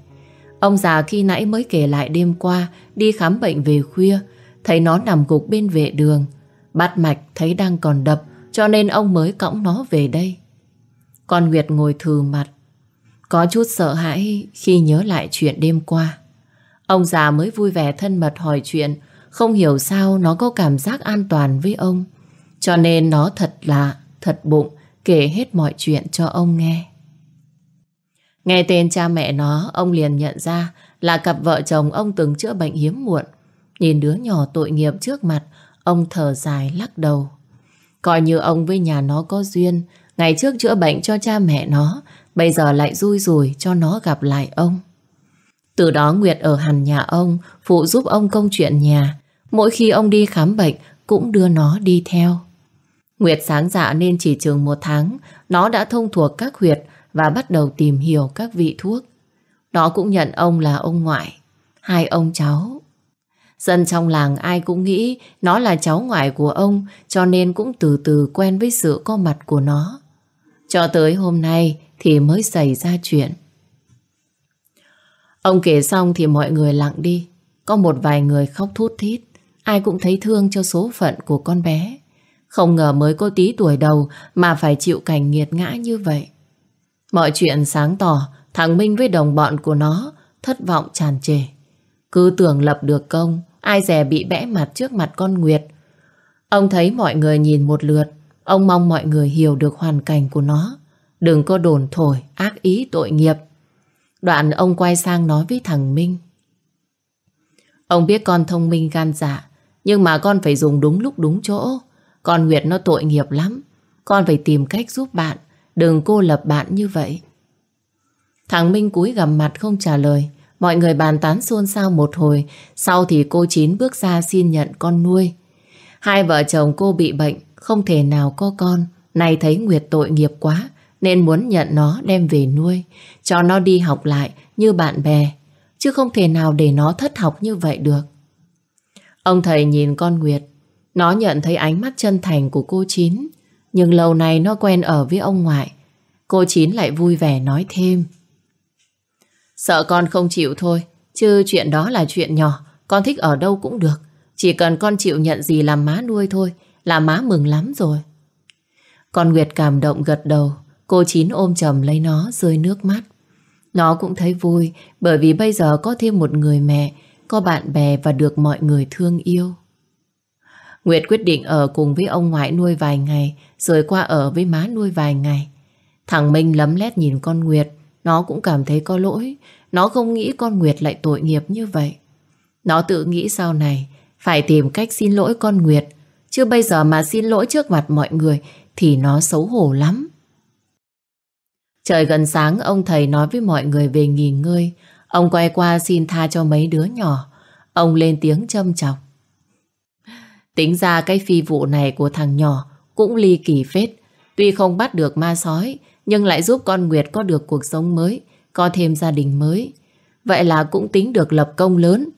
Speaker 1: Ông già khi nãy mới kể lại đêm qua đi khám bệnh về khuya, thấy nó nằm gục bên vệ đường. Bắt mạch thấy đang còn đập cho nên ông mới cõng nó về đây. Con Nguyệt ngồi thừ mặt, có chút sợ hãi khi nhớ lại chuyện đêm qua. Ông già mới vui vẻ thân mật hỏi chuyện, không hiểu sao nó có cảm giác an toàn với ông. Cho nên nó thật lạ, thật bụng, kể hết mọi chuyện cho ông nghe. Nghe tên cha mẹ nó, ông liền nhận ra là cặp vợ chồng ông từng chữa bệnh hiếm muộn. Nhìn đứa nhỏ tội nghiệp trước mặt, ông thở dài lắc đầu. Coi như ông với nhà nó có duyên, ngày trước chữa bệnh cho cha mẹ nó, bây giờ lại rui rủi cho nó gặp lại ông. Từ đó Nguyệt ở hẳn nhà ông, phụ giúp ông công chuyện nhà. Mỗi khi ông đi khám bệnh, cũng đưa nó đi theo. Nguyệt sáng dạ nên chỉ chừng một tháng, nó đã thông thuộc các huyệt và bắt đầu tìm hiểu các vị thuốc. Nó cũng nhận ông là ông ngoại, hai ông cháu. Dân trong làng ai cũng nghĩ nó là cháu ngoại của ông cho nên cũng từ từ quen với sự có mặt của nó. Cho tới hôm nay thì mới xảy ra chuyện. Ông kể xong thì mọi người lặng đi. Có một vài người khóc thút thít. Ai cũng thấy thương cho số phận của con bé. Không ngờ mới có tí tuổi đầu mà phải chịu cảnh nghiệt ngã như vậy. Mọi chuyện sáng tỏ, thằng Minh với đồng bọn của nó thất vọng tràn trề. Cứ tưởng lập được công, ai dè bị bẽ mặt trước mặt con Nguyệt. Ông thấy mọi người nhìn một lượt, ông mong mọi người hiểu được hoàn cảnh của nó. Đừng có đồn thổi, ác ý tội nghiệp. Đoạn ông quay sang nói với thằng Minh. Ông biết con thông minh gan dạ, nhưng mà con phải dùng đúng lúc đúng chỗ. Con Nguyệt nó tội nghiệp lắm. Con phải tìm cách giúp bạn. Đừng cô lập bạn như vậy. Thằng Minh cúi gằm mặt không trả lời. Mọi người bàn tán xôn xao một hồi. Sau thì cô Chín bước ra xin nhận con nuôi. Hai vợ chồng cô bị bệnh, không thể nào có con. Này thấy Nguyệt tội nghiệp quá, nên muốn nhận nó đem về nuôi. Cho nó đi học lại như bạn bè. Chứ không thể nào để nó thất học như vậy được. Ông thầy nhìn con Nguyệt nó nhận thấy ánh mắt chân thành của cô Chín nhưng lâu nay nó quen ở với ông ngoại. Cô Chín lại vui vẻ nói thêm. Sợ con không chịu thôi, Chứ chuyện đó là chuyện nhỏ, Con thích ở đâu cũng được. Chỉ cần con chịu nhận gì làm má nuôi thôi, Là má mừng lắm rồi. Con Nguyệt cảm động gật đầu. Cô Chín ôm chầm lấy nó, rơi nước mắt. Nó cũng thấy vui, Bởi vì bây giờ có thêm một người mẹ, Có bạn bè và được mọi người thương yêu. Nguyệt quyết định ở cùng với ông ngoại nuôi vài ngày, rồi qua ở với má nuôi vài ngày. Thằng Minh lấm lét nhìn con Nguyệt, nó cũng cảm thấy có lỗi nó không nghĩ con Nguyệt lại tội nghiệp như vậy. Nó tự nghĩ sau này, phải tìm cách xin lỗi con Nguyệt chứ bây giờ mà xin lỗi trước mặt mọi người, thì nó xấu hổ lắm. Trời gần sáng, ông thầy nói với mọi người về nghỉ ngơi Ông quay qua xin tha cho mấy đứa nhỏ Ông lên tiếng châm chọc Tính ra cái phi vụ này của thằng nhỏ cũng ly kỳ phết. Tuy không bắt được ma sói, nhưng lại giúp con Nguyệt có được cuộc sống mới, có thêm gia đình mới. Vậy là cũng tính được lập công lớn.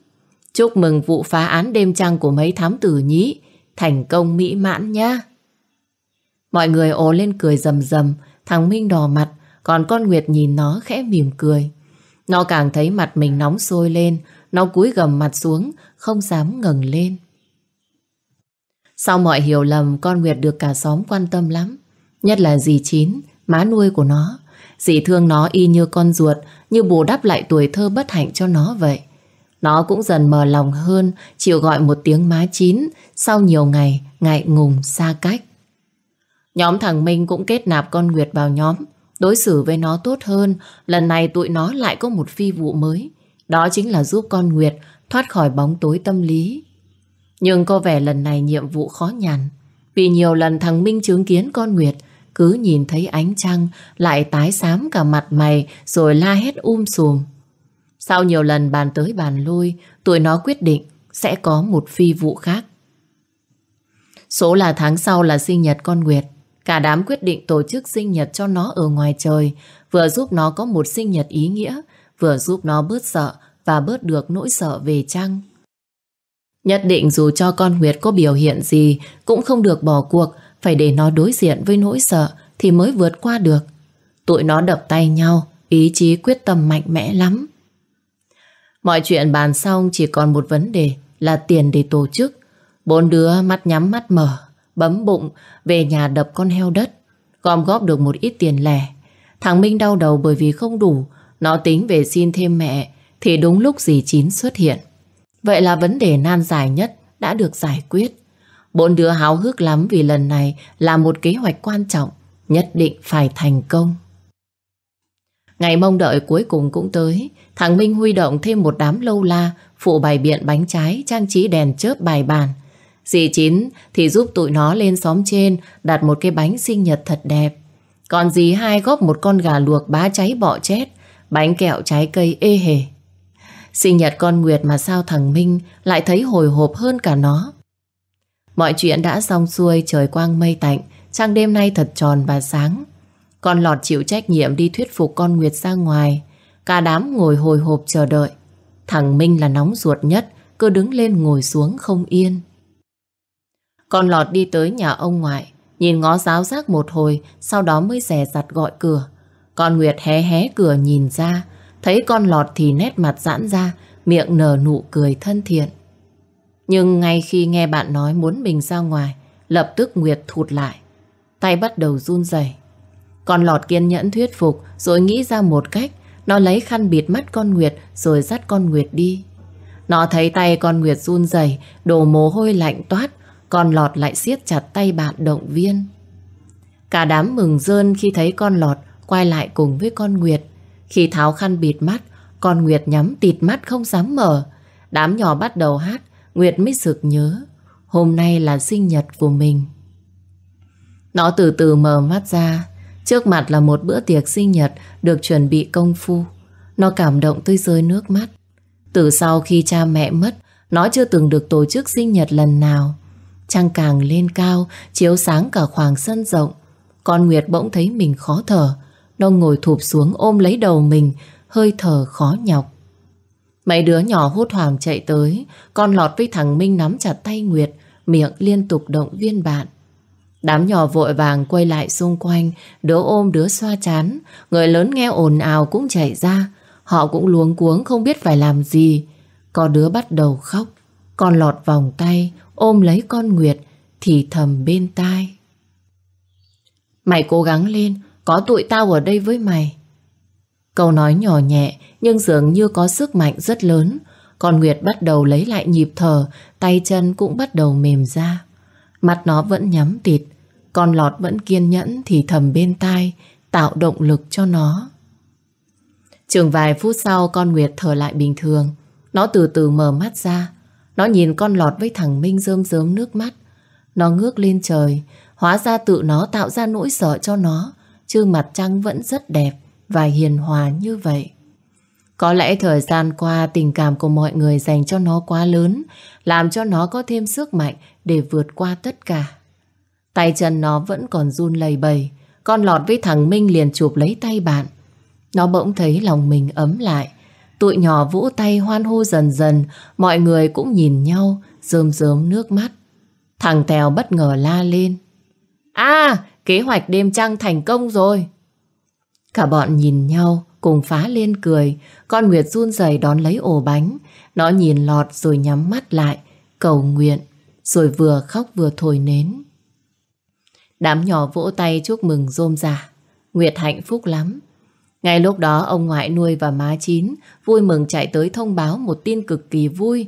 Speaker 1: Chúc mừng vụ phá án đêm trăng của mấy thám tử nhí. Thành công mỹ mãn nhá. Mọi người ồ lên cười rầm rầm. Thằng Minh đỏ mặt. Còn con Nguyệt nhìn nó khẽ mỉm cười. Nó càng thấy mặt mình nóng sôi lên. Nó cúi gầm mặt xuống. Không dám ngẩng lên. Sau mọi hiểu lầm con Nguyệt được cả xóm quan tâm lắm. Nhất là dì Chín, má nuôi của nó. Dì thương nó y như con ruột, như bù đắp lại tuổi thơ bất hạnh cho nó vậy. Nó cũng dần mờ lòng hơn, chịu gọi một tiếng má Chín sau nhiều ngày ngại ngùng xa cách. Nhóm thằng Minh cũng kết nạp con Nguyệt vào nhóm, đối xử với nó tốt hơn. Lần này tụi nó lại có một phi vụ mới. Đó chính là giúp con Nguyệt thoát khỏi bóng tối tâm lý. Nhưng có vẻ lần này nhiệm vụ khó nhằn. Vì nhiều lần thằng Minh chứng kiến con Nguyệt cứ nhìn thấy ánh trăng lại tái xám cả mặt mày rồi la hét um sùm. Sau nhiều lần bàn tới bàn lui, tụi nó quyết định sẽ có một phi vụ khác. Số là tháng sau là sinh nhật con Nguyệt. Cả đám quyết định tổ chức sinh nhật cho nó ở ngoài trời, vừa giúp nó có một sinh nhật ý nghĩa, vừa giúp nó bớt sợ và bớt được nỗi sợ về trăng. Nhất định dù cho con Nguyệt có biểu hiện gì cũng không được bỏ cuộc, phải để nó đối diện với nỗi sợ thì mới vượt qua được. Tụi nó đập tay nhau, ý chí quyết tâm mạnh mẽ lắm. Mọi chuyện bàn xong chỉ còn một vấn đề là tiền để tổ chức. Bốn đứa mắt nhắm mắt mở, bấm bụng về nhà đập con heo đất, gom góp được một ít tiền lẻ. Thằng Minh đau đầu bởi vì không đủ, nó tính về xin thêm mẹ thì đúng lúc dì Chín xuất hiện. Vậy là vấn đề nan giải nhất đã được giải quyết. Bốn đứa háo hức lắm vì lần này là một kế hoạch quan trọng, nhất định phải thành công. Ngày mong đợi cuối cùng cũng tới, thằng Minh huy động thêm một đám lâu la, phụ bày biện bánh trái, trang trí đèn chớp bài bàn. Dì Chín thì giúp tụi nó lên xóm trên đặt một cái bánh sinh nhật thật đẹp. Còn dì hai góp một con gà luộc bá cháy bọ chết, bánh kẹo trái cây ê hề. Sinh nhật con Nguyệt mà sao thằng Minh lại thấy hồi hộp hơn cả nó. Mọi chuyện đã xong xuôi trời quang mây tạnh, trăng đêm nay thật tròn và sáng. Con lọt chịu trách nhiệm đi thuyết phục con Nguyệt ra ngoài. Cả đám ngồi hồi hộp chờ đợi. Thằng Minh là nóng ruột nhất, cứ đứng lên ngồi xuống không yên. Con lọt đi tới nhà ông ngoại, nhìn ngó giáo giác một hồi, sau đó mới rè rặt gọi cửa. Con Nguyệt hé hé cửa nhìn ra, thấy con lọt thì nét mặt giãn ra, miệng nở nụ cười thân thiện. Nhưng ngay khi nghe bạn nói muốn mình ra ngoài, lập tức Nguyệt thụt lại. Tay bắt đầu run rẩy. Con lọt kiên nhẫn thuyết phục rồi nghĩ ra một cách. Nó lấy khăn bịt mắt con Nguyệt rồi dắt con Nguyệt đi. Nó thấy tay con Nguyệt run rẩy, đổ mồ hôi lạnh toát, con lọt lại siết chặt tay bạn động viên. Cả đám mừng rơn khi thấy con lọt quay lại cùng với con Nguyệt. Khi tháo khăn bịt mắt, con Nguyệt nhắm tịt mắt không dám mở. Đám nhỏ bắt đầu hát, Nguyệt mới sực nhớ. Hôm nay là sinh nhật của mình. Nó từ từ mở mắt ra. Trước mặt là một bữa tiệc sinh nhật được chuẩn bị công phu. Nó cảm động tươi rơi nước mắt. Từ sau khi cha mẹ mất, nó chưa từng được tổ chức sinh nhật lần nào. Trăng càng lên cao, chiếu sáng cả khoảng sân rộng. Con Nguyệt bỗng thấy mình khó thở. Nó ngồi thụp xuống ôm lấy đầu mình, hơi thở khó nhọc. Mấy đứa nhỏ hốt hoảng chạy tới, con lọt với thằng Minh nắm chặt tay Nguyệt, miệng liên tục động viên bạn. Đám nhỏ vội vàng quay lại xung quanh, đứa ôm đứa xoa chán, người lớn nghe ồn ào cũng chạy ra, họ cũng luống cuống không biết phải làm gì. Có đứa bắt đầu khóc, con lọt vòng tay, ôm lấy con Nguyệt, thì thầm bên tai. Mày cố gắng lên, có tụi tao ở đây với mày. Câu nói nhỏ nhẹ nhưng dường như có sức mạnh rất lớn. Con Nguyệt bắt đầu lấy lại nhịp thở, tay chân cũng bắt đầu mềm ra. Mặt nó vẫn nhắm tịt, con lọt vẫn kiên nhẫn thì thầm bên tai, tạo động lực cho nó. Chừng vài phút sau con Nguyệt thở lại bình thường. Nó từ từ mở mắt ra. Nó nhìn con lọt với thằng Minh rơm rớm nước mắt. Nó ngước lên trời. Hóa ra tự nó tạo ra nỗi sợ cho nó. Chứ mặt trăng vẫn rất đẹp và hiền hòa như vậy. Có lẽ thời gian qua tình cảm của mọi người dành cho nó quá lớn, làm cho nó có thêm sức mạnh để vượt qua tất cả. Tay chân nó vẫn còn run lầy bầy, con lọt với thằng Minh liền chụp lấy tay bạn. Nó bỗng thấy lòng mình ấm lại, Tụi nhỏ vỗ tay hoan hô dần dần, mọi người cũng nhìn nhau, rơm rớm nước mắt. Thằng Tèo bất ngờ la lên. À, kế hoạch đêm trăng thành công rồi. Cả bọn nhìn nhau, cùng phá lên cười. Con Nguyệt run rẩy đón lấy ổ bánh. Nó nhìn lọt rồi nhắm mắt lại, cầu nguyện, rồi vừa khóc vừa thổi nến. Đám nhỏ vỗ tay chúc mừng rôm rả. Nguyệt hạnh phúc lắm. Ngay lúc đó ông ngoại nuôi và má chín vui mừng chạy tới thông báo một tin cực kỳ vui.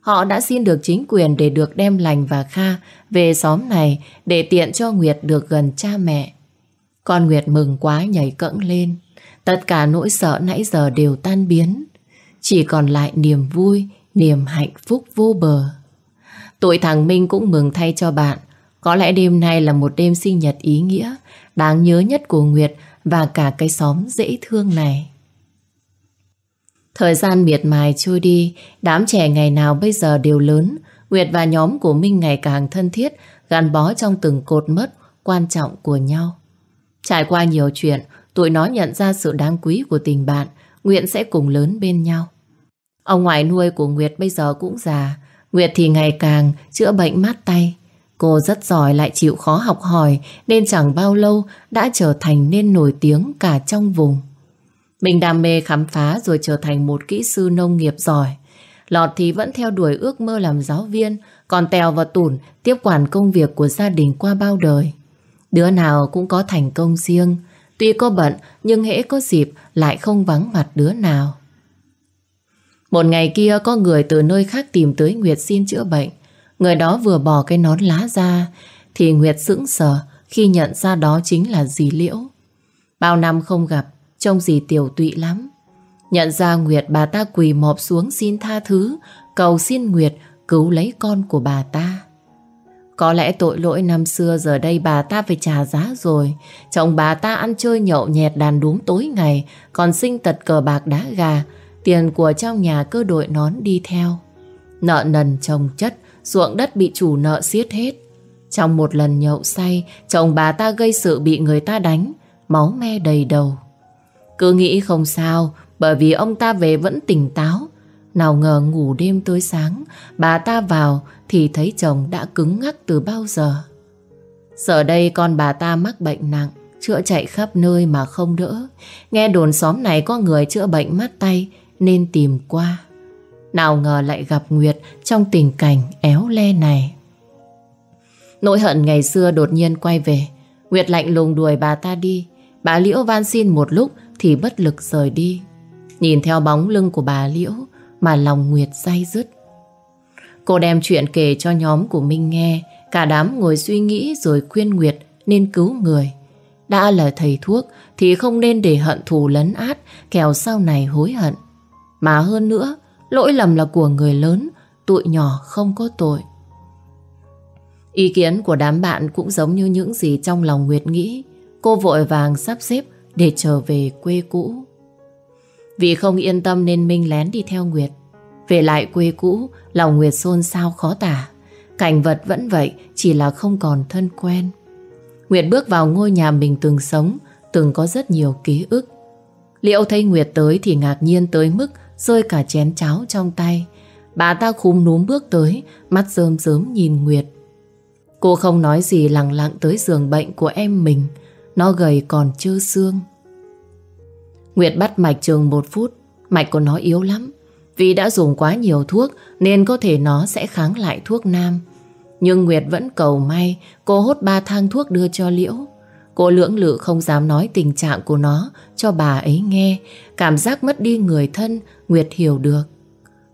Speaker 1: Họ đã xin được chính quyền để được đem lành và Kha về xóm này để tiện cho Nguyệt được gần cha mẹ. Con Nguyệt mừng quá nhảy cẫng lên. Tất cả nỗi sợ nãy giờ đều tan biến. Chỉ còn lại niềm vui, niềm hạnh phúc vô bờ. Tụi thằng Minh cũng mừng thay cho bạn. Có lẽ đêm nay là một đêm sinh nhật ý nghĩa, đáng nhớ nhất của Nguyệt và cả cái xóm dễ thương này. Thời gian miệt mài trôi đi, đám trẻ ngày nào bây giờ đều lớn, Nguyệt và nhóm của Minh ngày càng thân thiết, gắn bó trong từng cột mất quan trọng của nhau. Trải qua nhiều chuyện, tụi nó nhận ra sự đáng quý của tình bạn, Nguyện sẽ cùng lớn bên nhau. Ông ngoại nuôi của Nguyệt bây giờ cũng già, Nguyệt thì ngày càng chữa bệnh mát tay. Cô rất giỏi lại chịu khó học hỏi nên chẳng bao lâu đã trở thành nên nổi tiếng cả trong vùng. Mình đam mê khám phá rồi trở thành một kỹ sư nông nghiệp giỏi. Lọt thì vẫn theo đuổi ước mơ làm giáo viên, còn Tèo và Tủn tiếp quản công việc của gia đình qua bao đời. Đứa nào cũng có thành công riêng, tuy có bận nhưng hễ có dịp lại không vắng mặt đứa nào. Một ngày kia có người từ nơi khác tìm tới Nguyệt xin chữa bệnh. Người đó vừa bỏ cái nón lá ra thì Nguyệt sững sờ khi nhận ra đó chính là dì Liễu. Bao năm không gặp, trông dì tiểu tụy lắm. Nhận ra Nguyệt bà ta quỳ mọp xuống xin tha thứ, cầu xin Nguyệt cứu lấy con của bà ta. Có lẽ tội lỗi năm xưa giờ đây bà ta phải trả giá rồi. Chồng bà ta ăn chơi nhậu nhẹt đàn đúm tối ngày, còn sinh tật cờ bạc đá gà, tiền của trong nhà cơ đội nón đi theo. Nợ nần chồng chất, ruộng đất bị chủ nợ xiết hết. Trong một lần nhậu say, chồng bà ta gây sự bị người ta đánh, máu me đầy đầu. Cứ nghĩ không sao, bởi vì ông ta về vẫn tỉnh táo. Nào ngờ ngủ đêm tới sáng, bà ta vào thì thấy chồng đã cứng ngắc từ bao giờ. Giờ đây con bà ta mắc bệnh nặng, chữa chạy khắp nơi mà không đỡ. Nghe đồn xóm này có người chữa bệnh mắt tay nên tìm qua. Nào ngờ lại gặp Nguyệt trong tình cảnh éo le này. Nỗi hận ngày xưa đột nhiên quay về. Nguyệt lạnh lùng đuổi bà ta đi. Bà Liễu van xin một lúc thì bất lực rời đi. Nhìn theo bóng lưng của bà Liễu mà lòng Nguyệt say dứt. Cô đem chuyện kể cho nhóm của Minh nghe. Cả đám ngồi suy nghĩ rồi khuyên Nguyệt nên cứu người. Đã là thầy thuốc thì không nên để hận thù lấn át kẻo sau này hối hận. Mà hơn nữa, lỗi lầm là của người lớn, tụi nhỏ không có tội. Ý kiến của đám bạn cũng giống như những gì trong lòng Nguyệt nghĩ. Cô vội vàng sắp xếp để trở về quê cũ. Vì không yên tâm nên Minh lén đi theo Nguyệt. Về lại quê cũ, lòng Nguyệt xôn xao khó tả. Cảnh vật vẫn vậy, chỉ là không còn thân quen. Nguyệt bước vào ngôi nhà mình từng sống, từng có rất nhiều ký ức. Liệu thấy Nguyệt tới thì ngạc nhiên tới mức rơi cả chén cháo trong tay. Bà ta khúm núm bước tới, mắt rơm rớm nhìn Nguyệt. Cô không nói gì lặng lặng tới giường bệnh của em mình. Nó gầy còn chưa xương. Nguyệt bắt mạch trường một phút, mạch của nó yếu lắm. Vì đã dùng quá nhiều thuốc nên có thể nó sẽ kháng lại thuốc nam. Nhưng Nguyệt vẫn cầu may cô hốt ba thang thuốc đưa cho Liễu. Cô lưỡng lự không dám nói tình trạng của nó cho bà ấy nghe. Cảm giác mất đi người thân Nguyệt hiểu được.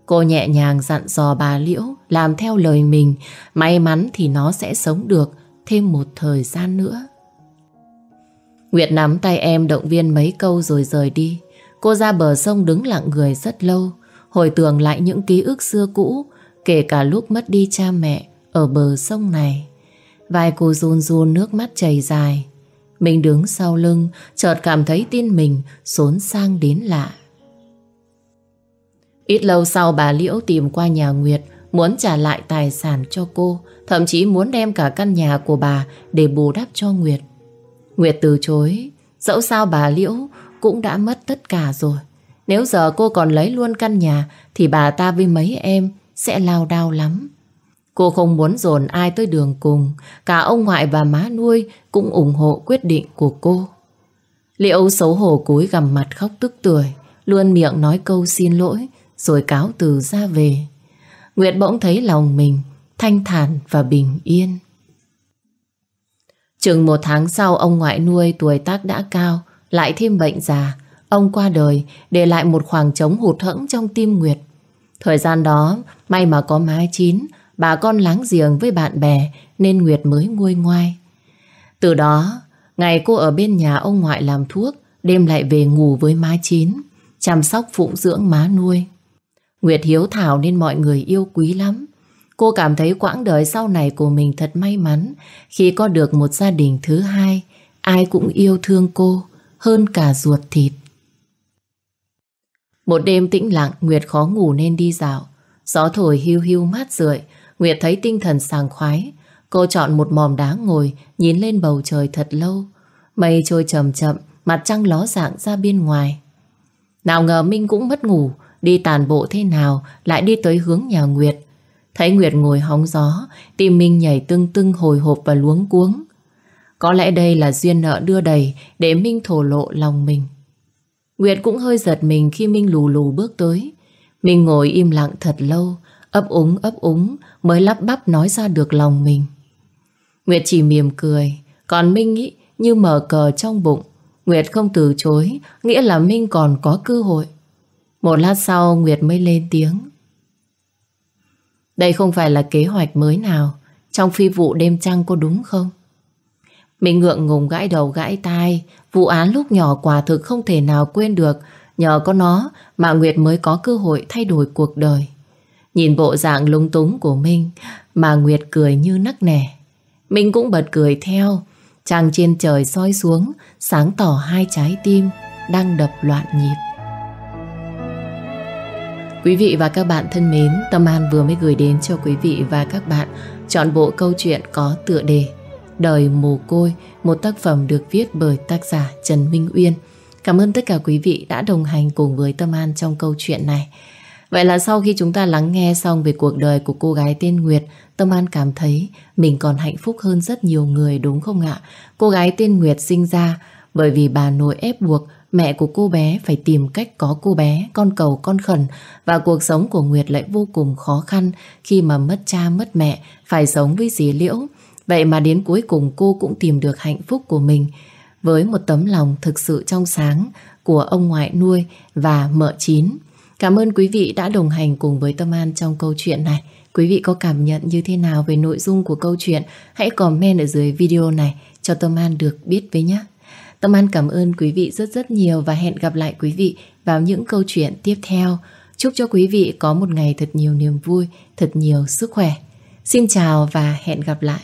Speaker 1: Cô nhẹ nhàng dặn dò bà Liễu làm theo lời mình. May mắn thì nó sẽ sống được thêm một thời gian nữa. Nguyệt nắm tay em động viên mấy câu rồi rời đi. Cô ra bờ sông đứng lặng người rất lâu, hồi tưởng lại những ký ức xưa cũ, kể cả lúc mất đi cha mẹ ở bờ sông này. Vai cô run run nước mắt chảy dài. Mình đứng sau lưng, chợt cảm thấy tin mình xốn sang đến lạ. Ít lâu sau bà Liễu tìm qua nhà Nguyệt, muốn trả lại tài sản cho cô, thậm chí muốn đem cả căn nhà của bà để bù đắp cho Nguyệt. Nguyệt từ chối, dẫu sao bà Liễu cũng đã mất tất cả rồi. Nếu giờ cô còn lấy luôn căn nhà thì bà ta với mấy em sẽ lao đao lắm. Cô không muốn dồn ai tới đường cùng, cả ông ngoại và má nuôi cũng ủng hộ quyết định của cô. Liễu xấu hổ cúi gằm mặt khóc tức tuổi, luôn miệng nói câu xin lỗi, rồi cáo từ ra về. Nguyệt bỗng thấy lòng mình thanh thản và bình yên. Chừng một tháng sau ông ngoại nuôi tuổi tác đã cao, lại thêm bệnh già. Ông qua đời để lại một khoảng trống hụt hẫng trong tim Nguyệt. Thời gian đó, may mà có má chín, bà con láng giềng với bạn bè nên Nguyệt mới nguôi ngoai. Từ đó, ngày cô ở bên nhà ông ngoại làm thuốc, đêm lại về ngủ với má chín, chăm sóc phụng dưỡng má nuôi. Nguyệt hiếu thảo nên mọi người yêu quý lắm. Cô cảm thấy quãng đời sau này của mình thật may mắn khi có được một gia đình thứ hai, ai cũng yêu thương cô hơn cả ruột thịt. Một đêm tĩnh lặng, Nguyệt khó ngủ nên đi dạo. Gió thổi hiu hiu mát rượi, Nguyệt thấy tinh thần sàng khoái. Cô chọn một mòm đá ngồi, nhìn lên bầu trời thật lâu. Mây trôi chậm chậm, mặt trăng ló dạng ra bên ngoài. Nào ngờ Minh cũng mất ngủ, đi tàn bộ thế nào lại đi tới hướng nhà Nguyệt. Thấy Nguyệt ngồi hóng gió, tim Minh nhảy tưng tưng hồi hộp và luống cuống. Có lẽ đây là duyên nợ đưa đầy để Minh thổ lộ lòng mình. Nguyệt cũng hơi giật mình khi Minh lù lù bước tới. Minh ngồi im lặng thật lâu, ấp úng ấp úng mới lắp bắp nói ra được lòng mình. Nguyệt chỉ mỉm cười, còn Minh nghĩ như mở cờ trong bụng. Nguyệt không từ chối, nghĩa là Minh còn có cơ hội. Một lát sau Nguyệt mới lên tiếng. Đây không phải là kế hoạch mới nào. Trong phi vụ đêm trăng có đúng không? Mình ngượng ngùng gãi đầu gãi tai. Vụ án lúc nhỏ quả thực không thể nào quên được. Nhờ có nó mà Nguyệt mới có cơ hội thay đổi cuộc đời. Nhìn bộ dạng lung túng của Minh Mà Nguyệt cười như nắc nẻ. Minh cũng bật cười theo. Trăng trên trời soi xuống, Sáng tỏ hai trái tim Đang đập loạn nhịp. Quý vị và các bạn thân mến Tâm An vừa mới gửi đến cho quý vị và các bạn Chọn bộ câu chuyện có tựa đề Đời mồ côi, một tác phẩm được viết bởi tác giả Trần Minh Uyên. Cảm ơn tất cả quý vị đã đồng hành cùng với Tâm An trong câu chuyện này. Vậy là sau khi chúng ta lắng nghe xong về cuộc đời của cô gái tên Nguyệt, Tâm An cảm thấy mình còn hạnh phúc hơn rất nhiều người đúng không ạ? Cô gái tên Nguyệt sinh ra bởi vì bà nội ép buộc mẹ của cô bé phải tìm cách có cô bé, con cầu con khẩn và cuộc sống của Nguyệt lại vô cùng khó khăn khi mà mất cha mất mẹ, phải sống với dì Liễu. Vậy mà đến cuối cùng cô cũng tìm được hạnh phúc của mình với một tấm lòng thực sự trong sáng của ông ngoại nuôi và mợ chín. Cảm ơn quý vị đã đồng hành cùng với Tâm An trong câu chuyện này. Quý vị có cảm nhận như thế nào về nội dung của câu chuyện? Hãy comment ở dưới video này cho Tâm An được biết với nhé. Tâm An cảm ơn quý vị rất rất nhiều và hẹn gặp lại quý vị vào những câu chuyện tiếp theo. Chúc cho quý vị có một ngày thật nhiều niềm vui, thật nhiều sức khỏe. Xin chào và hẹn gặp lại.